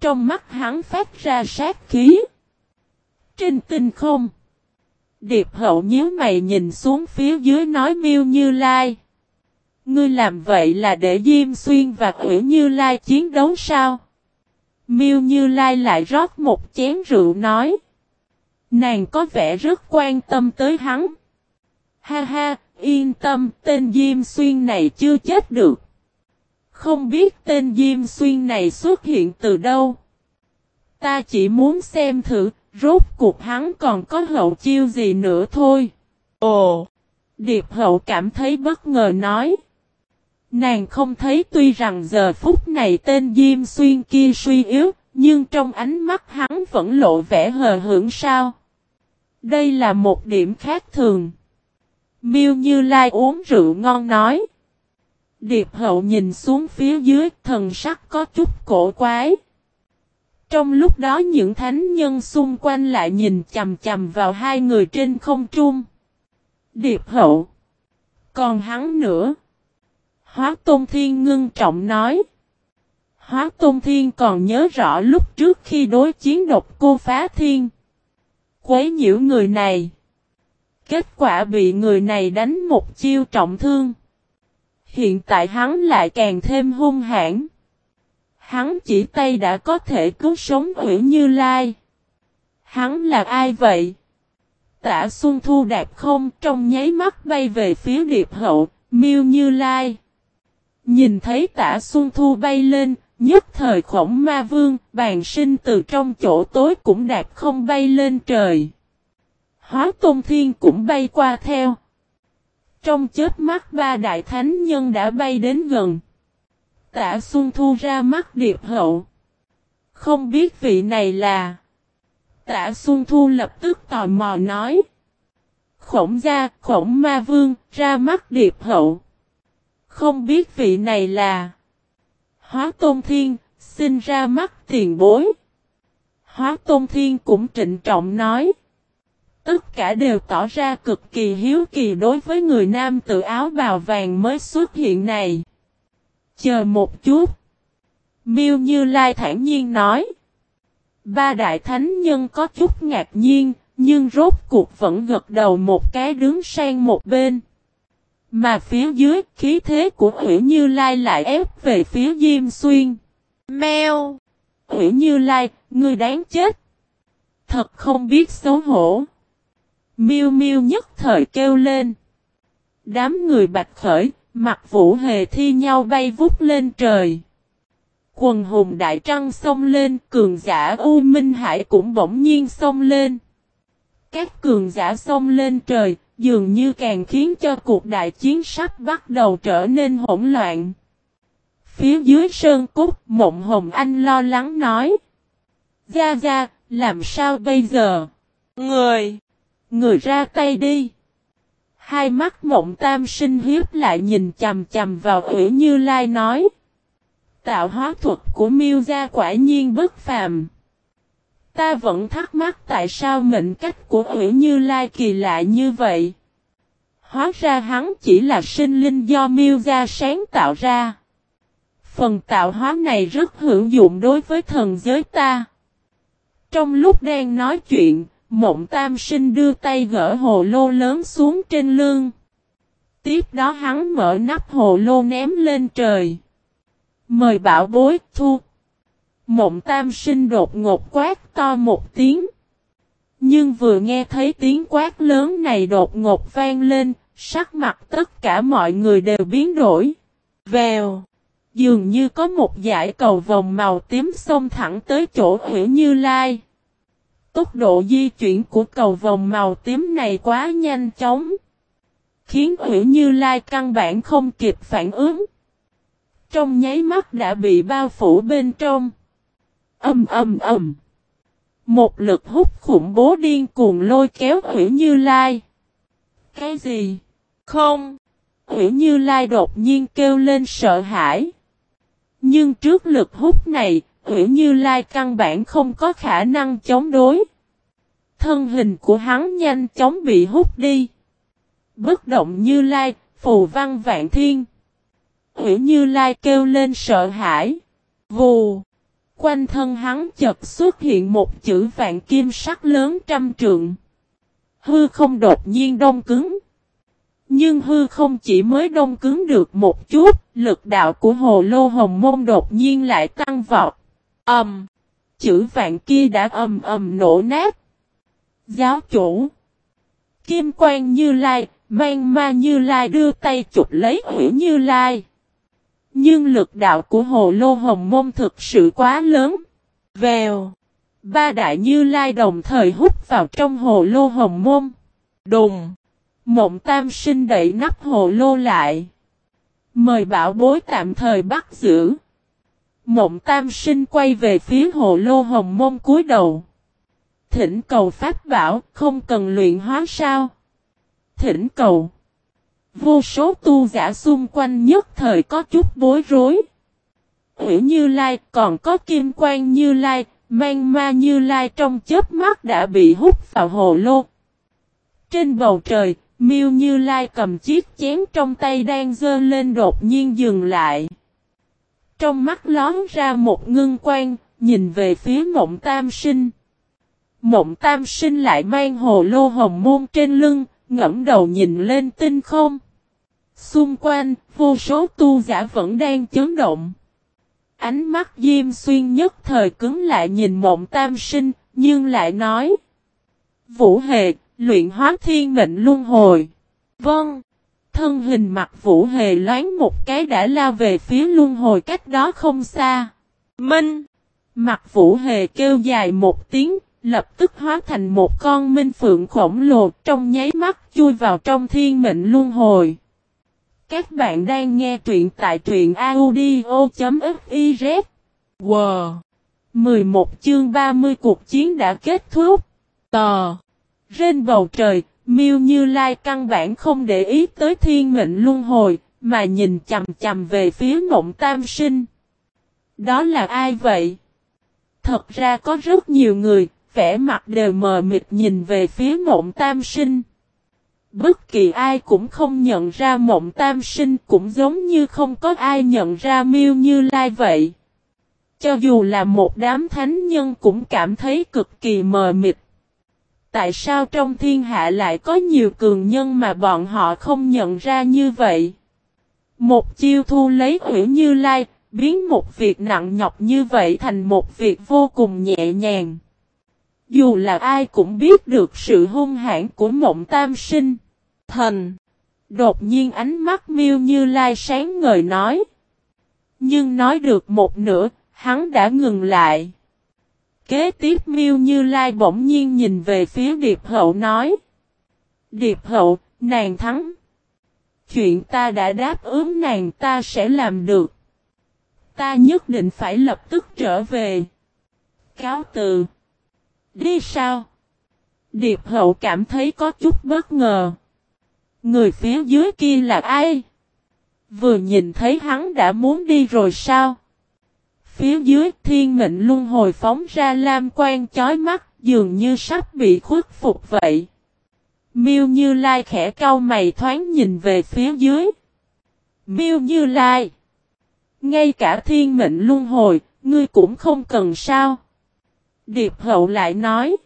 Trong mắt hắn phát ra sát khí. Trên tinh không. Điệp hậu nhíu mày nhìn xuống phía dưới nói miêu Như Lai. Ngươi làm vậy là để Diêm Xuyên và Nguyễn Như Lai chiến đấu sao? Miêu Như Lai lại rót một chén rượu nói. Nàng có vẻ rất quan tâm tới hắn. Ha ha, yên tâm, tên Diêm Xuyên này chưa chết được. Không biết tên Diêm Xuyên này xuất hiện từ đâu. Ta chỉ muốn xem thử, rốt cuộc hắn còn có hậu chiêu gì nữa thôi. Ồ! Điệp hậu cảm thấy bất ngờ nói. Nàng không thấy tuy rằng giờ phút này tên Diêm Xuyên kia suy yếu, nhưng trong ánh mắt hắn vẫn lộ vẻ hờ hững sao. Đây là một điểm khác thường. Miêu Như Lai uống rượu ngon nói. Điệp hậu nhìn xuống phía dưới, thần sắc có chút cổ quái. Trong lúc đó những thánh nhân xung quanh lại nhìn chầm chầm vào hai người trên không trung. Điệp hậu. Còn hắn nữa. Hóa Tôn Thiên ngưng trọng nói. Hóa Tôn Thiên còn nhớ rõ lúc trước khi đối chiến độc cô phá thiên. Quấy nhiễu người này. Kết quả bị người này đánh một chiêu trọng thương. Hiện tại hắn lại càng thêm hung hãn. Hắn chỉ tay đã có thể cứu sống Uyển Như Lai. Hắn là ai vậy? Tả Xuân Thu đạp không trong nháy mắt bay về phía điệp hậu, miêu Như Lai. Nhìn thấy tả Xuân Thu bay lên, nhất thời khổng ma vương, bàn sinh từ trong chỗ tối cũng đạp không bay lên trời. Hóa Tôn Thiên cũng bay qua theo. Trong chết mắt ba đại thánh nhân đã bay đến gần. Tạ Xuân Thu ra mắt điệp hậu. Không biết vị này là. Tạ Xuân Thu lập tức tò mò nói. Khổng gia, khổng ma vương, ra mắt điệp hậu. Không biết vị này là. Hóa Tôn Thiên, xin ra mắt tiền bối. Hóa Tôn Thiên cũng trịnh trọng nói. Tất cả đều tỏ ra cực kỳ hiếu kỳ đối với người nam tự áo bào vàng mới xuất hiện này. Chờ một chút. Miêu Như Lai thản nhiên nói. Ba đại thánh nhân có chút ngạc nhiên, nhưng rốt cuộc vẫn gật đầu một cái đứng sang một bên. Mà phía dưới, khí thế của Hữu Như Lai lại ép về phía Diêm Xuyên. Mèo! Hữu Như Lai, ngươi đáng chết! Thật không biết xấu hổ. Miêu miêu nhất thời kêu lên. Đám người bạch khởi, mặt vũ hề thi nhau bay vút lên trời. Quần hùng đại trăng xông lên, cường giả U Minh Hải cũng bỗng nhiên xông lên. Các cường giả xông lên trời, dường như càng khiến cho cuộc đại chiến sắp bắt đầu trở nên hỗn loạn. Phía dưới sơn cúc, Mộng Hồng Anh lo lắng nói. Gia Gia, làm sao bây giờ? Người! Người ra tay đi! Hai mắt mộng tam sinh hiếp lại nhìn chầm chầm vào ủy như lai nói. Tạo hóa thuật của miêu gia quả nhiên bất phàm. Ta vẫn thắc mắc tại sao mệnh cách của ủy như lai kỳ lạ như vậy. Hóa ra hắn chỉ là sinh linh do miêu gia sáng tạo ra. Phần tạo hóa này rất hữu dụng đối với thần giới ta. Trong lúc đang nói chuyện, mộng tam sinh đưa tay gỡ hồ lô lớn xuống trên lưng. Tiếp đó hắn mở nắp hồ lô ném lên trời. Mời bảo bối thu. Mộng tam sinh đột ngột quát to một tiếng. Nhưng vừa nghe thấy tiếng quát lớn này đột ngột vang lên, sắc mặt tất cả mọi người đều biến đổi. Vèo. Dường như có một dải cầu vòng màu tím xông thẳng tới chỗ Hữu Như Lai. Tốc độ di chuyển của cầu vòng màu tím này quá nhanh chóng. Khiến Hữu Như Lai căn bản không kịp phản ứng. Trong nháy mắt đã bị bao phủ bên trong. Âm âm âm. Một lực hút khủng bố điên cuồng lôi kéo Hữu Như Lai. Cái gì? Không. Hữu Như Lai đột nhiên kêu lên sợ hãi. Nhưng trước lực hút này, Hữu Như Lai căn bản không có khả năng chống đối. Thân hình của hắn nhanh chóng bị hút đi. Bất động Như Lai, phù văn vạn thiên. Hữu Như Lai kêu lên sợ hãi. Vù. Quanh thân hắn chợt xuất hiện một chữ vạn kim sắc lớn trăm trượng. Hư không đột nhiên đông cứng. Nhưng hư không chỉ mới đông cứng được một chút, lực đạo của hồ lô hồng môn đột nhiên lại tăng vọt. Ẩm! chữ vạn kia đã ầm ầm nổ nát. Giáo chủ! Kim quan như lai, mang ma như lai đưa tay chụp lấy hủy như lai. Nhưng lực đạo của hồ lô hồng môn thực sự quá lớn. Vèo! Ba đại như lai đồng thời hút vào trong hồ lô hồng môn. Đùng! Mộng tam sinh đẩy nắp hồ lô lại. Mời bảo bối tạm thời bắt giữ. Mộng tam sinh quay về phía hồ lô hồng môn cúi đầu. Thỉnh cầu pháp bảo không cần luyện hóa sao. Thỉnh cầu. Vô số tu giả xung quanh nhất thời có chút bối rối. Hữu Như Lai còn có Kim Quang Như Lai, mang ma Như Lai trong chớp mắt đã bị hút vào hồ lô. Trên bầu trời, Miêu Như Lai cầm chiếc chén trong tay đang dơ lên đột nhiên dừng lại. Trong mắt lón ra một ngưng quan, nhìn về phía mộng tam sinh. Mộng tam sinh lại mang hồ lô hồng môn trên lưng, ngẫm đầu nhìn lên tinh không. Xung quanh, vô số tu giả vẫn đang chấn động. Ánh mắt Diêm Xuyên nhất thời cứng lại nhìn mộng tam sinh, nhưng lại nói. Vũ hệ, Luyện hóa thiên mệnh luân hồi. Vâng. Thân hình mặt vũ hề loáng một cái đã lao về phía luân hồi cách đó không xa. Minh. Mặt vũ hề kêu dài một tiếng, lập tức hóa thành một con minh phượng khổng lồ trong nháy mắt chui vào trong thiên mệnh luân hồi. Các bạn đang nghe truyện tại truyện audio.fiz. Wow! 11 chương 30 cuộc chiến đã kết thúc. Tò! Trên bầu trời, Miêu Như Lai căn bản không để ý tới thiên mệnh luân hồi, mà nhìn chầm chầm về phía mộng tam sinh. Đó là ai vậy? Thật ra có rất nhiều người, vẻ mặt đều mờ mịt nhìn về phía mộng tam sinh. Bất kỳ ai cũng không nhận ra mộng tam sinh cũng giống như không có ai nhận ra miêu như lai vậy. Cho dù là một đám thánh nhân cũng cảm thấy cực kỳ mờ mịt tại sao trong thiên hạ lại có nhiều cường nhân mà bọn họ không nhận ra như vậy? Một chiêu thu lấy hủy như lai, biến một việc nặng nhọc như vậy thành một việc vô cùng nhẹ nhàng. Dù là ai cũng biết được sự hung hãn của mộng tam sinh. Thần. Đột nhiên ánh mắt miêu như lai sáng ngời nói. Nhưng nói được một nửa, hắn đã ngừng lại. Kế tiếp miêu như lai bỗng nhiên nhìn về phía điệp hậu nói. Điệp hậu, nàng thắng. Chuyện ta đã đáp ứng nàng ta sẽ làm được. Ta nhất định phải lập tức trở về. Cáo từ. Đi sao? Điệp hậu cảm thấy có chút bất ngờ. Người phía dưới kia là ai? Vừa nhìn thấy hắn đã muốn đi rồi sao? Phía dưới thiên mệnh luân hồi phóng ra lam quan chói mắt, dường như sắp bị khuất phục vậy. Miêu Như Lai khẽ cau mày thoáng nhìn về phía dưới. Miêu Như Lai. Ngay cả thiên mệnh luân hồi, ngươi cũng không cần sao. Điệp hậu lại nói.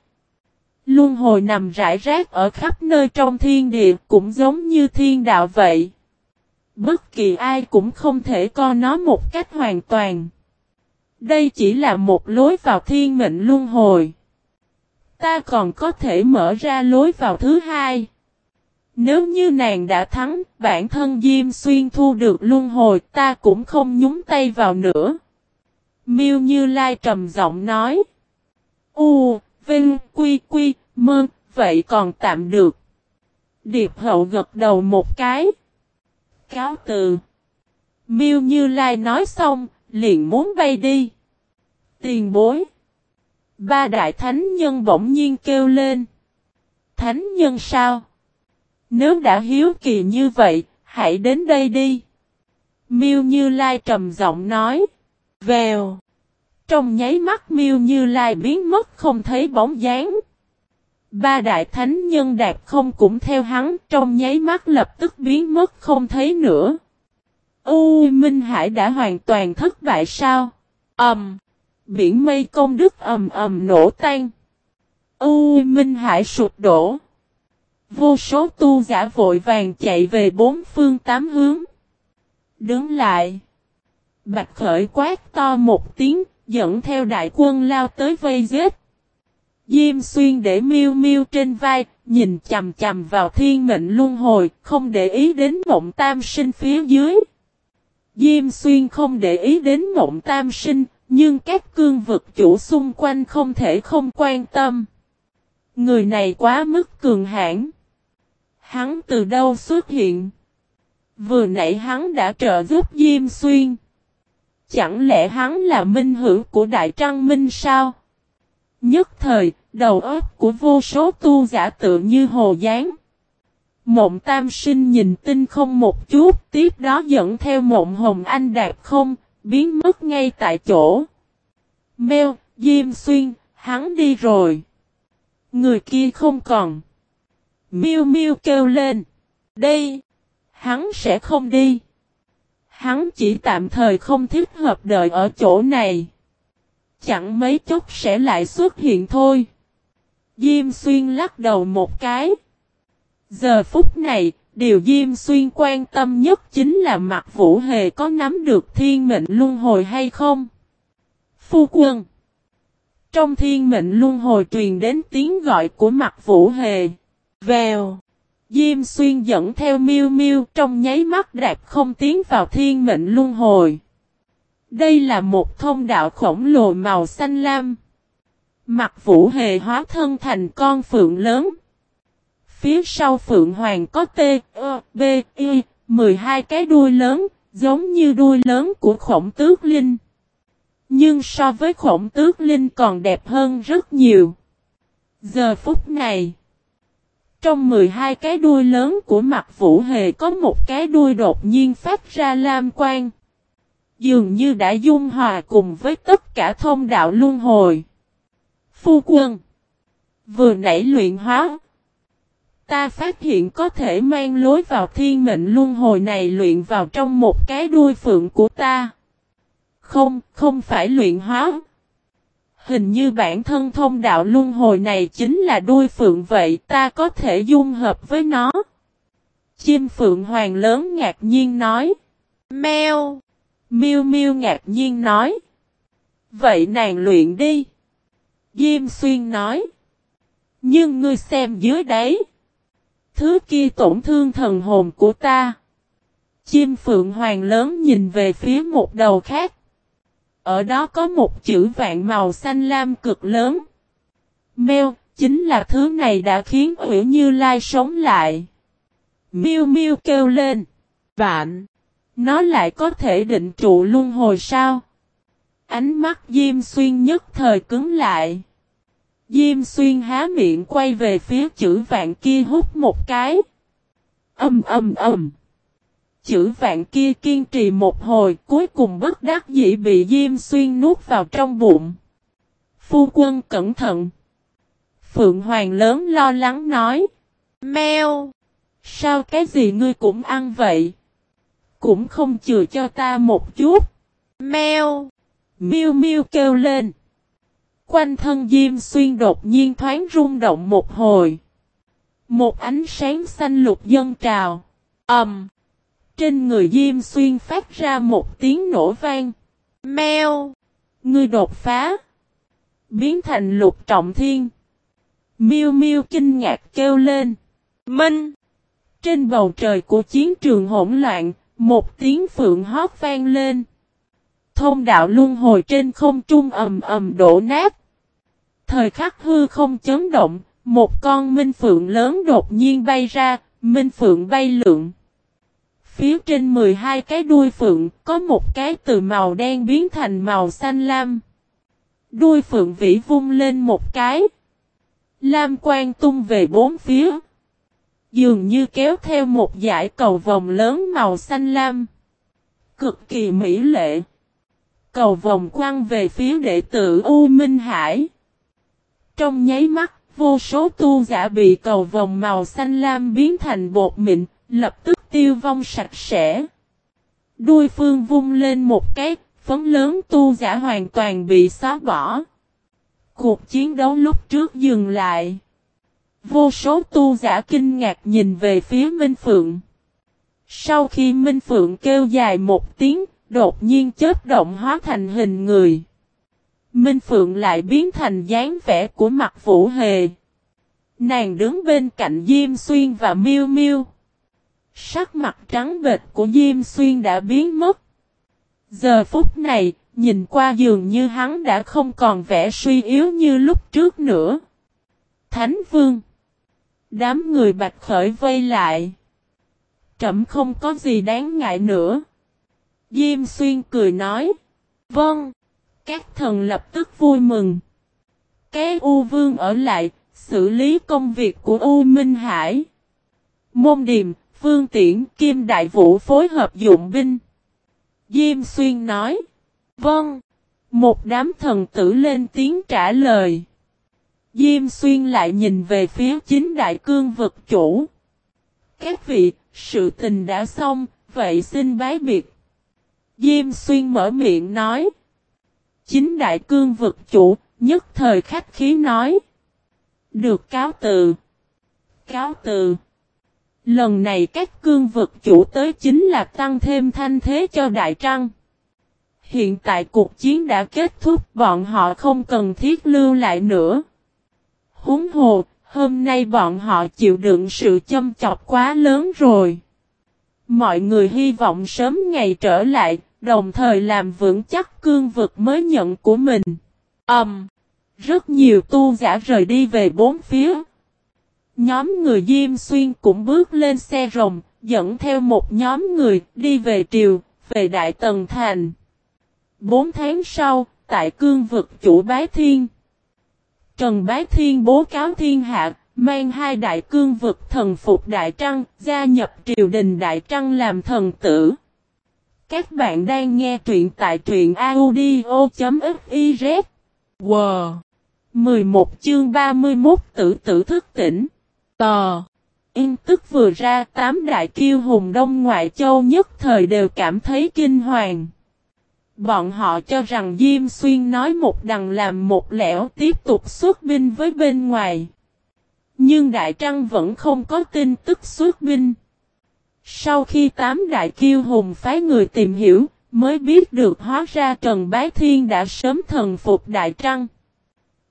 Luân hồi nằm rải rác ở khắp nơi trong thiên địa cũng giống như thiên đạo vậy. Bất kỳ ai cũng không thể co nó một cách hoàn toàn. Đây chỉ là một lối vào thiên mệnh luân hồi. Ta còn có thể mở ra lối vào thứ hai. Nếu như nàng đã thắng, bản thân Diêm Xuyên thu được luân hồi, ta cũng không nhúng tay vào nữa. Miêu Như Lai trầm giọng nói. U, Vinh, Quy, Quy, Mơ, vậy còn tạm được. Điệp hậu gật đầu một cái. Cáo từ. Miêu Như Lai nói xong, liền muốn bay đi. Tiền bối. Ba đại thánh nhân bỗng nhiên kêu lên. Thánh nhân sao? Nếu đã hiếu kỳ như vậy, hãy đến đây đi. Miêu Như Lai trầm giọng nói. Vèo. Trong nháy mắt Miêu Như Lai biến mất không thấy bóng dáng. Ba đại thánh nhân đạt không cũng theo hắn trong nháy mắt lập tức biến mất không thấy nữa. U Minh Hải đã hoàn toàn thất bại sao? Ẩm. Um, biển mây công đức ầm ầm nổ tan. U Minh Hải sụp đổ. Vô số tu giả vội vàng chạy về bốn phương tám hướng. Đứng lại. Bạch khởi quát to một tiếng, dẫn theo đại quân lao tới vây giết. Diêm xuyên để miêu miêu trên vai, nhìn chầm chầm vào thiên mệnh luân hồi, không để ý đến mộng tam sinh phía dưới. Diêm xuyên không để ý đến mộng tam sinh, nhưng các cương vực chủ xung quanh không thể không quan tâm. Người này quá mức cường hãn. Hắn từ đâu xuất hiện? Vừa nãy hắn đã trợ giúp Diêm Xuyên. Chẳng lẽ hắn là minh hữu của Đại Trăng Minh sao? Nhất thời, đầu óc của vô số tu giả tự như hồ gián. Mộng tam sinh nhìn tinh không một chút, tiếp đó dẫn theo mộng hồng anh đạt không, biến mất ngay tại chỗ. Mèo, Diêm Xuyên, hắn đi rồi. Người kia không còn. Miu Miu kêu lên. Đây, hắn sẽ không đi. Hắn chỉ tạm thời không thích hợp đợi ở chỗ này. Chẳng mấy chốc sẽ lại xuất hiện thôi. Diêm Xuyên lắc đầu một cái. Giờ phút này, điều Diêm Xuyên quan tâm nhất chính là mặt Vũ Hề có nắm được thiên mệnh luân hồi hay không. Phu quân Trong thiên mệnh luân hồi truyền đến tiếng gọi của mặt Vũ Hề. Vèo. Diêm xuyên dẫn theo miêu miêu trong nháy mắt đạp không tiến vào thiên mệnh luân hồi. Đây là một thông đạo khổng lồ màu xanh lam. Mặt vũ hề hóa thân thành con phượng lớn. Phía sau phượng hoàng có T, E, B, I, 12 cái đuôi lớn, giống như đuôi lớn của khổng tước linh. Nhưng so với khổng tước linh còn đẹp hơn rất nhiều. Giờ phút này, trong 12 cái đuôi lớn của mặt vũ hề có một cái đuôi đột nhiên phát ra lam quang. Dường như đã dung hòa cùng với tất cả thông đạo luân hồi. Phu quân. Vừa nãy luyện hóa. Ta phát hiện có thể mang lối vào thiên mệnh luân hồi này luyện vào trong một cái đuôi phượng của ta. Không, không phải luyện hóa. Hình như bản thân thông đạo luân hồi này chính là đuôi phượng vậy ta có thể dung hợp với nó. Chim phượng hoàng lớn ngạc nhiên nói. Mèo. Miêu miêu ngạc nhiên nói. Vậy nàng luyện đi. Diêm xuyên nói. Nhưng ngươi xem dưới đấy. Thứ kia tổn thương thần hồn của ta. Chim phượng hoàng lớn nhìn về phía một đầu khác. Ở đó có một chữ vạn màu xanh lam cực lớn. Mèo, chính là thứ này đã khiến Ủy Như Lai sống lại. Miêu Miêu kêu lên. Vạn. Nó lại có thể định trụ luân hồi sao? Ánh mắt Diêm Xuyên nhất thời cứng lại. Diêm Xuyên há miệng quay về phía chữ vạn kia hút một cái. Âm âm âm. Chữ vạn kia kiên trì một hồi, cuối cùng bất đắc dĩ bị Diêm Xuyên nuốt vào trong bụng. Phu quân cẩn thận. Phượng Hoàng lớn lo lắng nói. Mèo. Sao cái gì ngươi cũng ăn vậy? Cũng không chừa cho ta một chút. Mèo. miu miu kêu lên. Quanh thân Diêm Xuyên đột nhiên thoáng rung động một hồi. Một ánh sáng xanh lục dân trào. ầm. Um, trên người Diêm Xuyên phát ra một tiếng nổ vang. Mèo! Ngươi đột phá. Biến thành lục trọng thiên. Miêu miêu kinh ngạc kêu lên. Minh! Trên bầu trời của chiến trường hỗn loạn, một tiếng phượng hót vang lên. Thông đạo luân hồi trên không trung ầm ầm đổ nát. Thời khắc hư không chấn động, một con minh phượng lớn đột nhiên bay ra, minh phượng bay lượn. Phía trên 12 cái đuôi phượng có một cái từ màu đen biến thành màu xanh lam. Đuôi phượng vĩ vung lên một cái. Lam quang tung về bốn phía. Dường như kéo theo một dải cầu vòng lớn màu xanh lam. Cực kỳ mỹ lệ. Cầu vòng quăng về phía đệ tử U Minh Hải. Trong nháy mắt, vô số tu giả bị cầu vòng màu xanh lam biến thành bột mịn, lập tức tiêu vong sạch sẽ. Đuôi phương vung lên một cái, phấn lớn tu giả hoàn toàn bị xóa bỏ. Cuộc chiến đấu lúc trước dừng lại. Vô số tu giả kinh ngạc nhìn về phía Minh Phượng. Sau khi Minh Phượng kêu dài một tiếng, đột nhiên chớp động hóa thành hình người. Minh Phượng lại biến thành dáng vẻ của mặt Vũ Hề. Nàng đứng bên cạnh Diêm Xuyên và Miêu Miêu. Sắc mặt trắng bệch của Diêm Xuyên đã biến mất. Giờ phút này, nhìn qua dường như hắn đã không còn vẻ suy yếu như lúc trước nữa. Thánh Vương Đám người bạch khởi vây lại. Trẩm không có gì đáng ngại nữa. Diêm Xuyên cười nói. Vâng. Các thần lập tức vui mừng. Cái U Vương ở lại, xử lý công việc của U Minh Hải. Môn Điềm, Phương Tiễn, Kim Đại Vũ phối hợp dụng binh. Diêm Xuyên nói. Vâng. Một đám thần tử lên tiếng trả lời. Diêm Xuyên lại nhìn về phía chính đại cương vực chủ. Các vị, sự tình đã xong, vậy xin bái biệt. Diêm Xuyên mở miệng nói. Chính đại cương vực chủ, nhất thời khách khí nói. Được cáo từ. Cáo từ. Lần này các cương vực chủ tới chính là tăng thêm thanh thế cho Đại Trăng. Hiện tại cuộc chiến đã kết thúc bọn họ không cần thiết lưu lại nữa. Húng hồ, hôm nay bọn họ chịu đựng sự châm chọc quá lớn rồi. Mọi người hy vọng sớm ngày trở lại, đồng thời làm vững chắc cương vực mới nhận của mình. ầm, Um, rất nhiều tu giả rời đi về bốn phía. Nhóm người Diêm Xuyên cũng bước lên xe rồng, dẫn theo một nhóm người đi về triều, về Đại Tần Thành. Bốn tháng sau, tại cương vực chủ Bái Thiên. Trần Bái Thiên bố cáo thiên hạ, mang hai đại cương vực thần phục Đại Trăng, gia nhập triều đình Đại Trăng làm thần tử. Các bạn đang nghe truyện tại truyện audio.fiz. Wow! 11 chương 31 tử tử thức tỉnh. Tò! Yên tức vừa ra, tám đại kiêu hùng đông ngoại châu nhất thời đều cảm thấy kinh hoàng. Bọn họ cho rằng Diêm Xuyên nói một đằng làm một lẻo tiếp tục xuất binh với bên ngoài. Nhưng Đại Trăng vẫn không có tin tức xuất binh. Sau khi tám đại kiêu hùng phái người tìm hiểu, mới biết được hóa ra Trần Bái Thiên đã sớm thần phục Đại Trăng.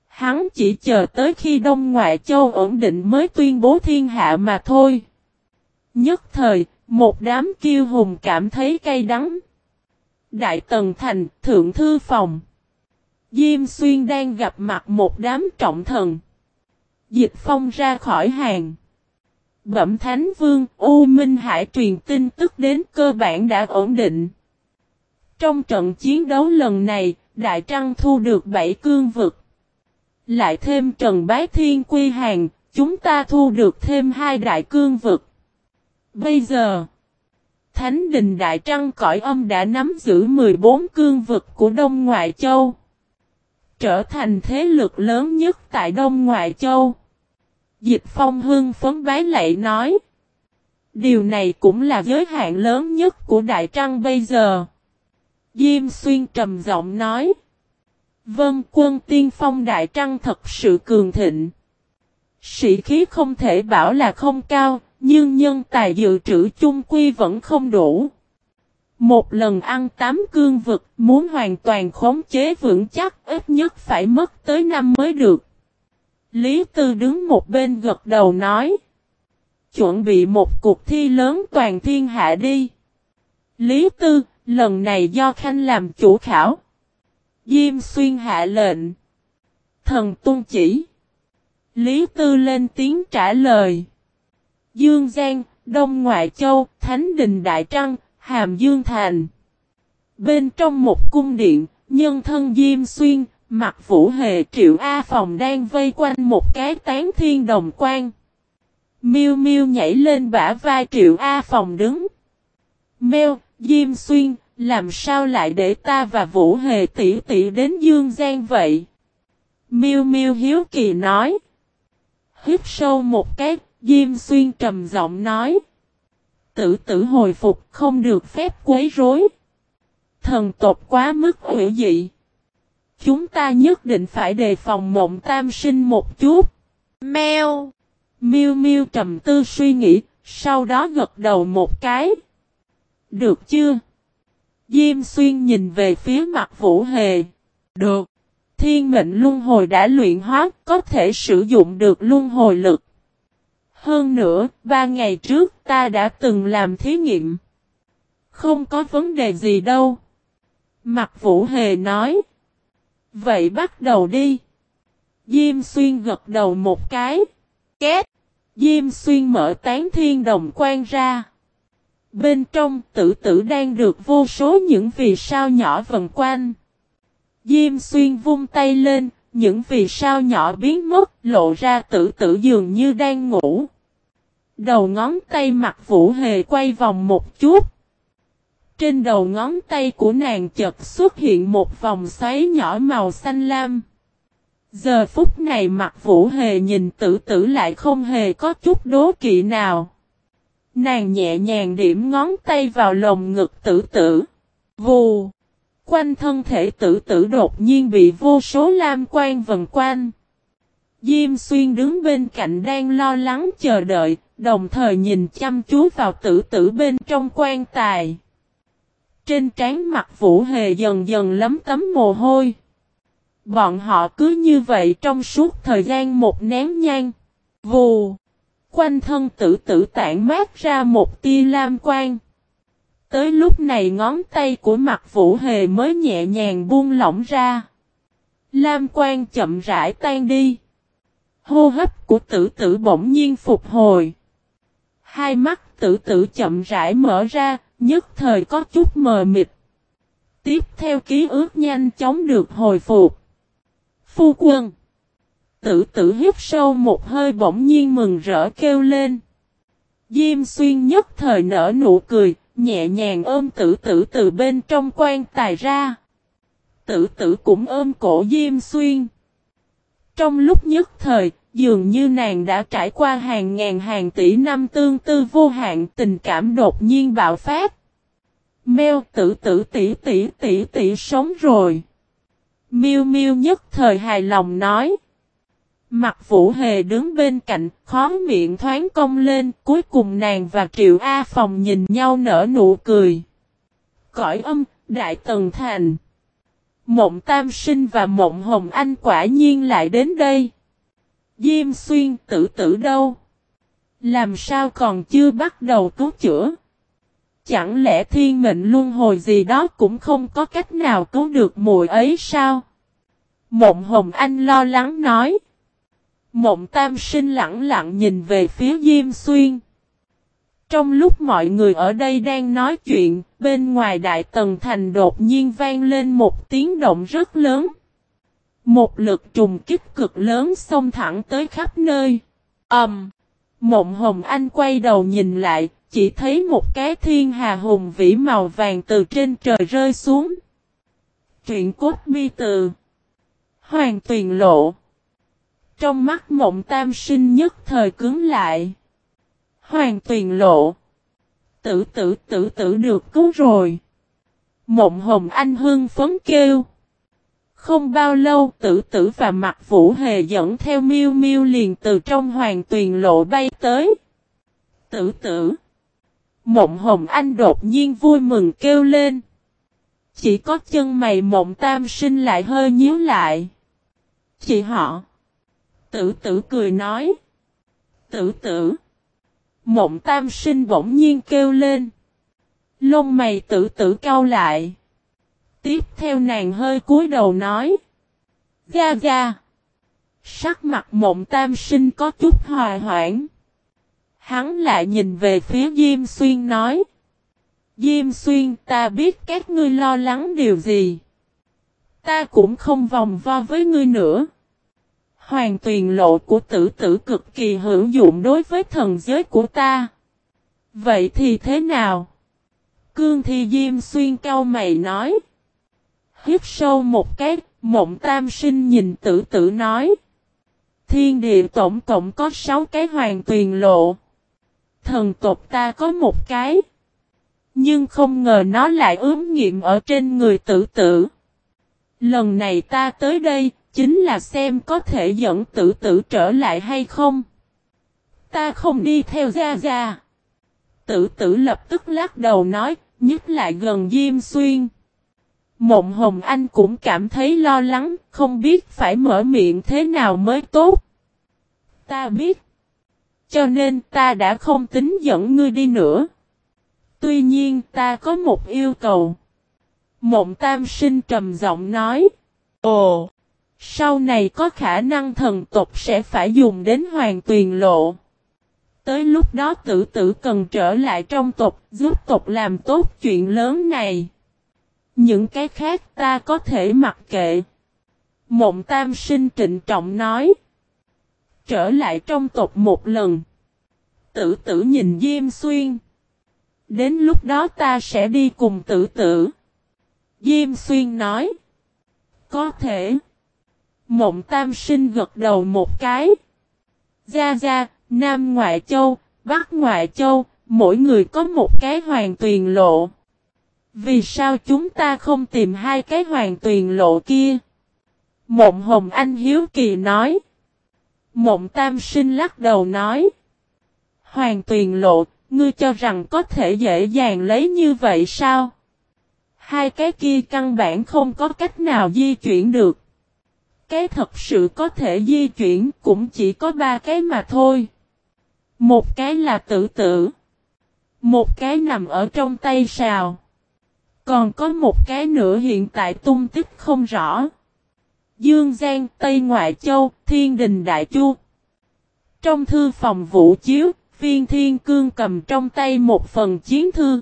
Hắn chỉ chờ tới khi Đông Ngoại Châu ổn định mới tuyên bố thiên hạ mà thôi. Nhất thời, một đám kiêu hùng cảm thấy cay đắng. Đại Tần Thành, Thượng Thư Phòng. Diêm Xuyên đang gặp mặt một đám trọng thần. Dịch phong ra khỏi hàng. Bẩm Thánh Vương, U Minh Hải truyền tin tức đến cơ bản đã ổn định. Trong trận chiến đấu lần này, Đại Trăng thu được 7 cương vực. Lại thêm Trần Bái Thiên quy hàng, chúng ta thu được thêm hai đại cương vực. Bây giờ, Thánh đình Đại Trăng cõi âm đã nắm giữ 14 cương vực của Đông Ngoại Châu. Trở thành thế lực lớn nhất tại Đông Ngoại Châu. Dịch phong hưng phấn bái lạy nói. Điều này cũng là giới hạn lớn nhất của Đại Trăng bây giờ. Diêm xuyên trầm giọng nói. Vân quân tiên phong Đại Trăng thật sự cường thịnh. Sĩ khí không thể bảo là không cao, nhưng nhân tài dự trữ chung quy vẫn không đủ. Một lần ăn tám cương vực, muốn hoàn toàn khống chế vững chắc ít nhất phải mất tới năm mới được. Lý Tư đứng một bên gật đầu nói. Chuẩn bị một cuộc thi lớn toàn thiên hạ đi. Lý Tư, lần này do Khanh làm chủ khảo. Diêm xuyên hạ lệnh. Thần tuân chỉ. Lý Tư lên tiếng trả lời. Dương Giang, Đông Ngoại Châu, Thánh Đình Đại Trăng, Hàm Dương Thành. Bên trong một cung điện, nhân thân Diêm Xuyên, mặt Vũ Hề Triệu A Phòng đang vây quanh một cái tán thiên đồng quan. Miêu Miêu nhảy lên bả vai Triệu A Phòng đứng. Mèo, Diêm Xuyên, làm sao lại để ta và Vũ Hề tỷ tỷ đến Dương Giang vậy? Miêu Miêu hiếu kỳ nói. Hít sâu một cái, Diêm Xuyên trầm giọng nói. Tử tử hồi phục không được phép quấy rối. Thần tộc quá mức hữu dị. Chúng ta nhất định phải đề phòng mộng tam sinh một chút. Mèo. Miêu miêu trầm tư suy nghĩ, sau đó gật đầu một cái. Được chưa? Diêm xuyên nhìn về phía mặt Vũ Hề. Được. Thiên mệnh luân hồi đã luyện hóa, có thể sử dụng được luân hồi lực. Hơn nữa, ba ngày trước ta đã từng làm thí nghiệm. Không có vấn đề gì đâu. Mặt Vũ Hề nói. Vậy bắt đầu đi. Diêm xuyên gật đầu một cái. Két. Diêm xuyên mở tán thiên đồng quan ra. Bên trong tử tử đang được vô số những vì sao nhỏ vần quanh. Diêm xuyên vung tay lên, những vì sao nhỏ biến mất, lộ ra tử tử dường như đang ngủ. Đầu ngón tay mặt vũ hề quay vòng một chút. Trên đầu ngón tay của nàng chợt xuất hiện một vòng xoáy nhỏ màu xanh lam. Giờ phút này mặt vũ hề nhìn tử tử lại không hề có chút đố kỵ nào. Nàng nhẹ nhàng điểm ngón tay vào lồng ngực tử tử. Vù! Quanh thân thể tử tử đột nhiên bị vô số lam quan vần quanh. Diêm xuyên đứng bên cạnh đang lo lắng chờ đợi, đồng thời nhìn chăm chú vào tử tử bên trong quan tài. Trên trán mặt Vũ Hề dần dần lấm tấm mồ hôi. Bọn họ cứ như vậy trong suốt thời gian một nén nhang. Vù! Quanh thân tử tử tản mát ra một tia lam quang. Tới lúc này ngón tay của mặt Vũ Hề mới nhẹ nhàng buông lỏng ra. Lam quang chậm rãi tan đi. Hô hấp của tử tử bỗng nhiên phục hồi. Hai mắt tử tử chậm rãi mở ra, nhất thời có chút mờ mịt. Tiếp theo ký ức nhanh chóng được hồi phục. Phu quân. Tử tử hít sâu một hơi bỗng nhiên mừng rỡ kêu lên. Diêm xuyên nhất thời nở nụ cười, nhẹ nhàng ôm tử tử từ bên trong quan tài ra. Tử tử cũng ôm cổ Diêm xuyên. Trong lúc nhất thời, dường như nàng đã trải qua hàng ngàn hàng tỷ năm tương tư vô hạn tình cảm đột nhiên bạo phát. Mèo tử tử tỷ tỷ tỷ tỷ sống rồi. Miêu miêu nhất thời hài lòng nói. Mặt vũ hề đứng bên cạnh, khó miệng thoáng cong lên, cuối cùng nàng và Triệu A Phòng nhìn nhau nở nụ cười. Cõi âm, Đại Tần Thành. Mộng Tam Sinh và Mộng Hồng Anh quả nhiên lại đến đây. Diêm xuyên tử tử đâu? Làm sao còn chưa bắt đầu cứu chữa? Chẳng lẽ thiên mệnh luân hồi gì đó cũng không có cách nào cứu được mùi ấy sao? Mộng Hồng Anh lo lắng nói. Mộng Tam Sinh lặng lặng nhìn về phía Diêm Xuyên. Trong lúc mọi người ở đây đang nói chuyện, bên ngoài Đại Tần Thành đột nhiên vang lên một tiếng động rất lớn. Một lực trùng kích cực lớn xông thẳng tới khắp nơi. Ầm! Um, Mộng Hồng Anh quay đầu nhìn lại, chỉ thấy một cái thiên hà hùng vĩ màu vàng từ trên trời rơi xuống. Truyện cốt mi từ Hoàng tuyền lộ Trong mắt mộng tam sinh nhất thời cứng lại. Hoàng tuyền lộ Tử tử tử tử được cứu rồi. Mộng hồng anh hưng phấn kêu. Không bao lâu, tử tử và mặt vũ hề dẫn theo miêu miêu liền từ trong hoàng tuyền lộ bay tới. Tử tử. Mộng hồng anh đột nhiên vui mừng kêu lên. Chỉ có chân mày mộng tam sinh lại hơi nhíu lại. Chị họ. Tử tử cười nói. Tử tử. Mộng tam sinh bỗng nhiên kêu lên. Lông mày tử tử cau lại. Tiếp theo nàng hơi cúi đầu nói. Ga ga. Sắc mặt mộng tam sinh có chút hòa hoãn. Hắn lại nhìn về phía Diêm Xuyên nói. Diêm Xuyên, ta biết các ngươi lo lắng điều gì. Ta cũng không vòng vo với ngươi nữa. Hoàng tuyền lộ của tử tử cực kỳ hữu dụng đối với thần giới của ta. Vậy thì thế nào? Cương Thi Diêm Xuyên cao mày nói. Hiếp sâu một cái, mộng tam sinh nhìn tử tử nói. Thiên địa tổng cộng có 6 cái hoàng tuyền lộ. Thần tộc ta có một cái. Nhưng không ngờ nó lại ướm nghiệm ở trên người tử tử. Lần này ta tới đây, chính là xem có thể dẫn tử tử trở lại hay không. Ta không đi theo Gia Gia. Tử tử lập tức lắc đầu nói, nhất lại gần Diêm Xuyên. Mộng Hồng Anh cũng cảm thấy lo lắng, không biết phải mở miệng thế nào mới tốt. Ta biết. Cho nên ta đã không tính dẫn ngươi đi nữa. Tuy nhiên ta có một yêu cầu. Mộng Tam Sinh trầm giọng nói. Ồ! Sau này có khả năng thần tộc sẽ phải dùng đến hoàng tuyền lộ. Tới lúc đó tử tử cần trở lại trong tộc giúp tộc làm tốt chuyện lớn này. Những cái khác ta có thể mặc kệ. Mộng tam sinh trịnh trọng nói. Trở lại trong tộc một lần. Tử tử nhìn Diêm Xuyên. Đến lúc đó ta sẽ đi cùng tử tử. Diêm Xuyên nói. Có thể. Mộng tam sinh gật đầu một cái. Gia Gia, Nam Ngoại Châu, Bắc Ngoại Châu, mỗi người có một cái hoàng tuyền lộ. Vì sao chúng ta không tìm hai cái hoàng tuyền lộ kia? Mộng Hồng Anh Hiếu Kỳ nói. Mộng Tam Sinh lắc đầu nói. Hoàng tuyền lộ, ngươi cho rằng có thể dễ dàng lấy như vậy sao? Hai cái kia căn bản không có cách nào di chuyển được cái thật sự có thể di chuyển cũng chỉ có ba cái mà thôi. Một cái là tử tử. Một cái nằm ở trong tay sào. Còn có một cái nữa hiện tại tung tích không rõ. Dương Giang, Tây Ngoại Châu, Thiên Đình Đại Chu. Trong thư phòng vũ chiếu, viên thiên cương cầm trong tay một phần chiến thư.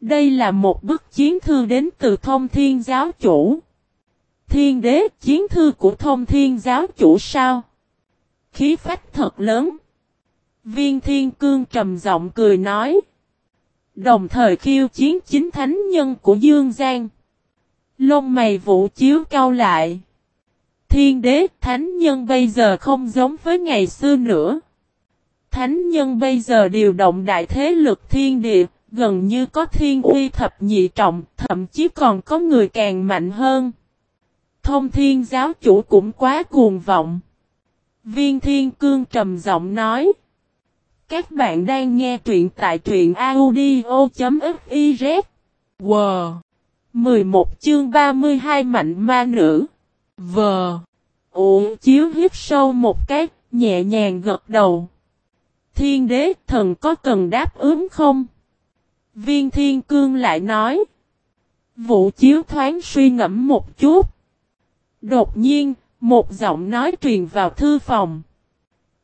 Đây là một bức chiến thư đến từ thông thiên giáo chủ. Thiên đế chiến thư của thông thiên giáo chủ sao? Khí phách thật lớn. Viên thiên cương trầm giọng cười nói. Đồng thời khiêu chiến chính thánh nhân của Dương Giang. Lông mày vũ chiếu cao lại. Thiên đế thánh nhân bây giờ không giống với ngày xưa nữa. Thánh nhân bây giờ điều động đại thế lực thiên địa, gần như có thiên uy thập nhị trọng, thậm chí còn có người càng mạnh hơn. Thông thiên giáo chủ cũng quá cuồng vọng. Viên thiên cương trầm giọng nói. Các bạn đang nghe truyện tại truyện audio.fiz. Wow! 11 chương 32 mạnh ma nữ. Vờ! uổng chiếu hiếp sâu một cái, nhẹ nhàng gật đầu. Thiên đế thần có cần đáp ứng không? Viên thiên cương lại nói. Vũ chiếu thoáng suy ngẫm một chút. Đột nhiên, một giọng nói truyền vào thư phòng.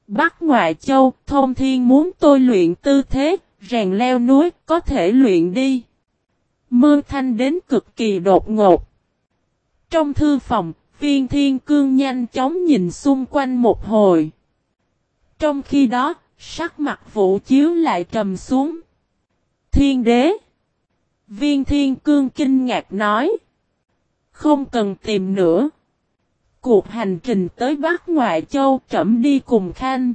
Bắc ngoại châu, thông thiên muốn tôi luyện tư thế, rèn leo núi, có thể luyện đi. Mơ thanh đến cực kỳ đột ngột. Trong thư phòng, viên thiên cương nhanh chóng nhìn xung quanh một hồi. Trong khi đó, sắc mặt vũ chiếu lại trầm xuống. Thiên đế. Viên thiên cương kinh ngạc nói. Không cần tìm nữa. Cuộc hành trình tới Bắc Ngoại Châu trẫm đi cùng Khanh.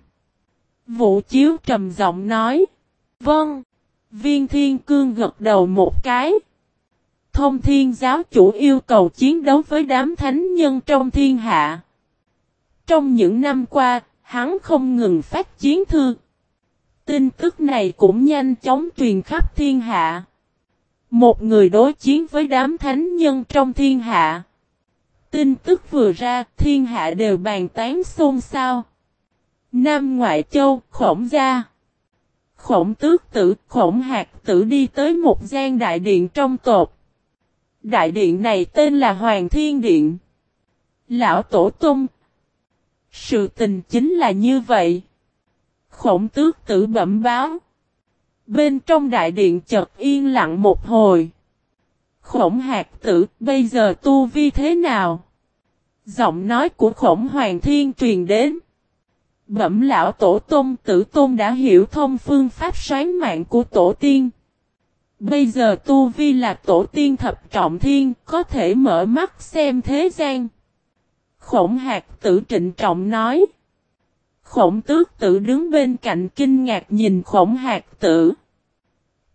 Vũ Chiếu trầm giọng nói. Vâng. Viên Thiên Cương gật đầu một cái. Thông Thiên Giáo chủ yêu cầu chiến đấu với đám thánh nhân trong thiên hạ. Trong những năm qua, hắn không ngừng phát chiến thư. Tin tức này cũng nhanh chóng truyền khắp thiên hạ. Một người đối chiến với đám thánh nhân trong thiên hạ. Tin tức vừa ra, thiên hạ đều bàn tán xôn xao. Nam Ngoại Châu, Khổng Gia. Khổng tước tử, khổng hạt tử đi tới một gian đại điện trong tột. Đại điện này tên là Hoàng Thiên Điện. Lão Tổ Tung. Sự tình chính là như vậy. Khổng tước tử bẩm báo. Bên trong đại điện chợt yên lặng một hồi. Khổng hạt tử, bây giờ tu vi thế nào? Giọng nói của khổng hoàng thiên truyền đến. Bẩm lão tổ tôn tử tôn đã hiểu thông phương pháp sáng mạng của tổ tiên. Bây giờ tu vi là tổ tiên thập trọng thiên, có thể mở mắt xem thế gian. Khổng hạt tử trịnh trọng nói. Khổng tước tử đứng bên cạnh kinh ngạc nhìn khổng hạt tử.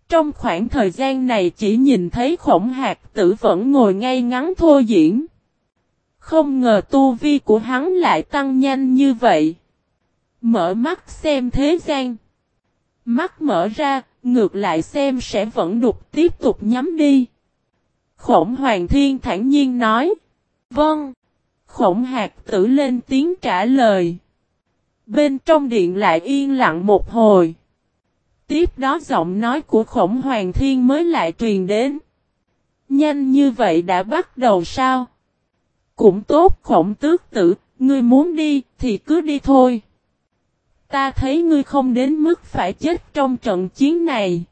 Trong khoảng thời gian này chỉ nhìn thấy khổng hạt tử vẫn ngồi ngay ngắn thô diễn. Không ngờ tu vi của hắn lại tăng nhanh như vậy. Mở mắt xem thế gian. Mắt mở ra, ngược lại xem sẽ vẫn đục tiếp tục nhắm đi. Khổng Hoàng Thiên thản nhiên nói. Vâng. Khổng hạt tử lên tiếng trả lời. Bên trong điện lại yên lặng một hồi. Tiếp đó giọng nói của khổng hoàng thiên mới lại truyền đến. Nhanh như vậy đã bắt đầu sao? Cũng tốt khổng tước tử, ngươi muốn đi thì cứ đi thôi. Ta thấy ngươi không đến mức phải chết trong trận chiến này.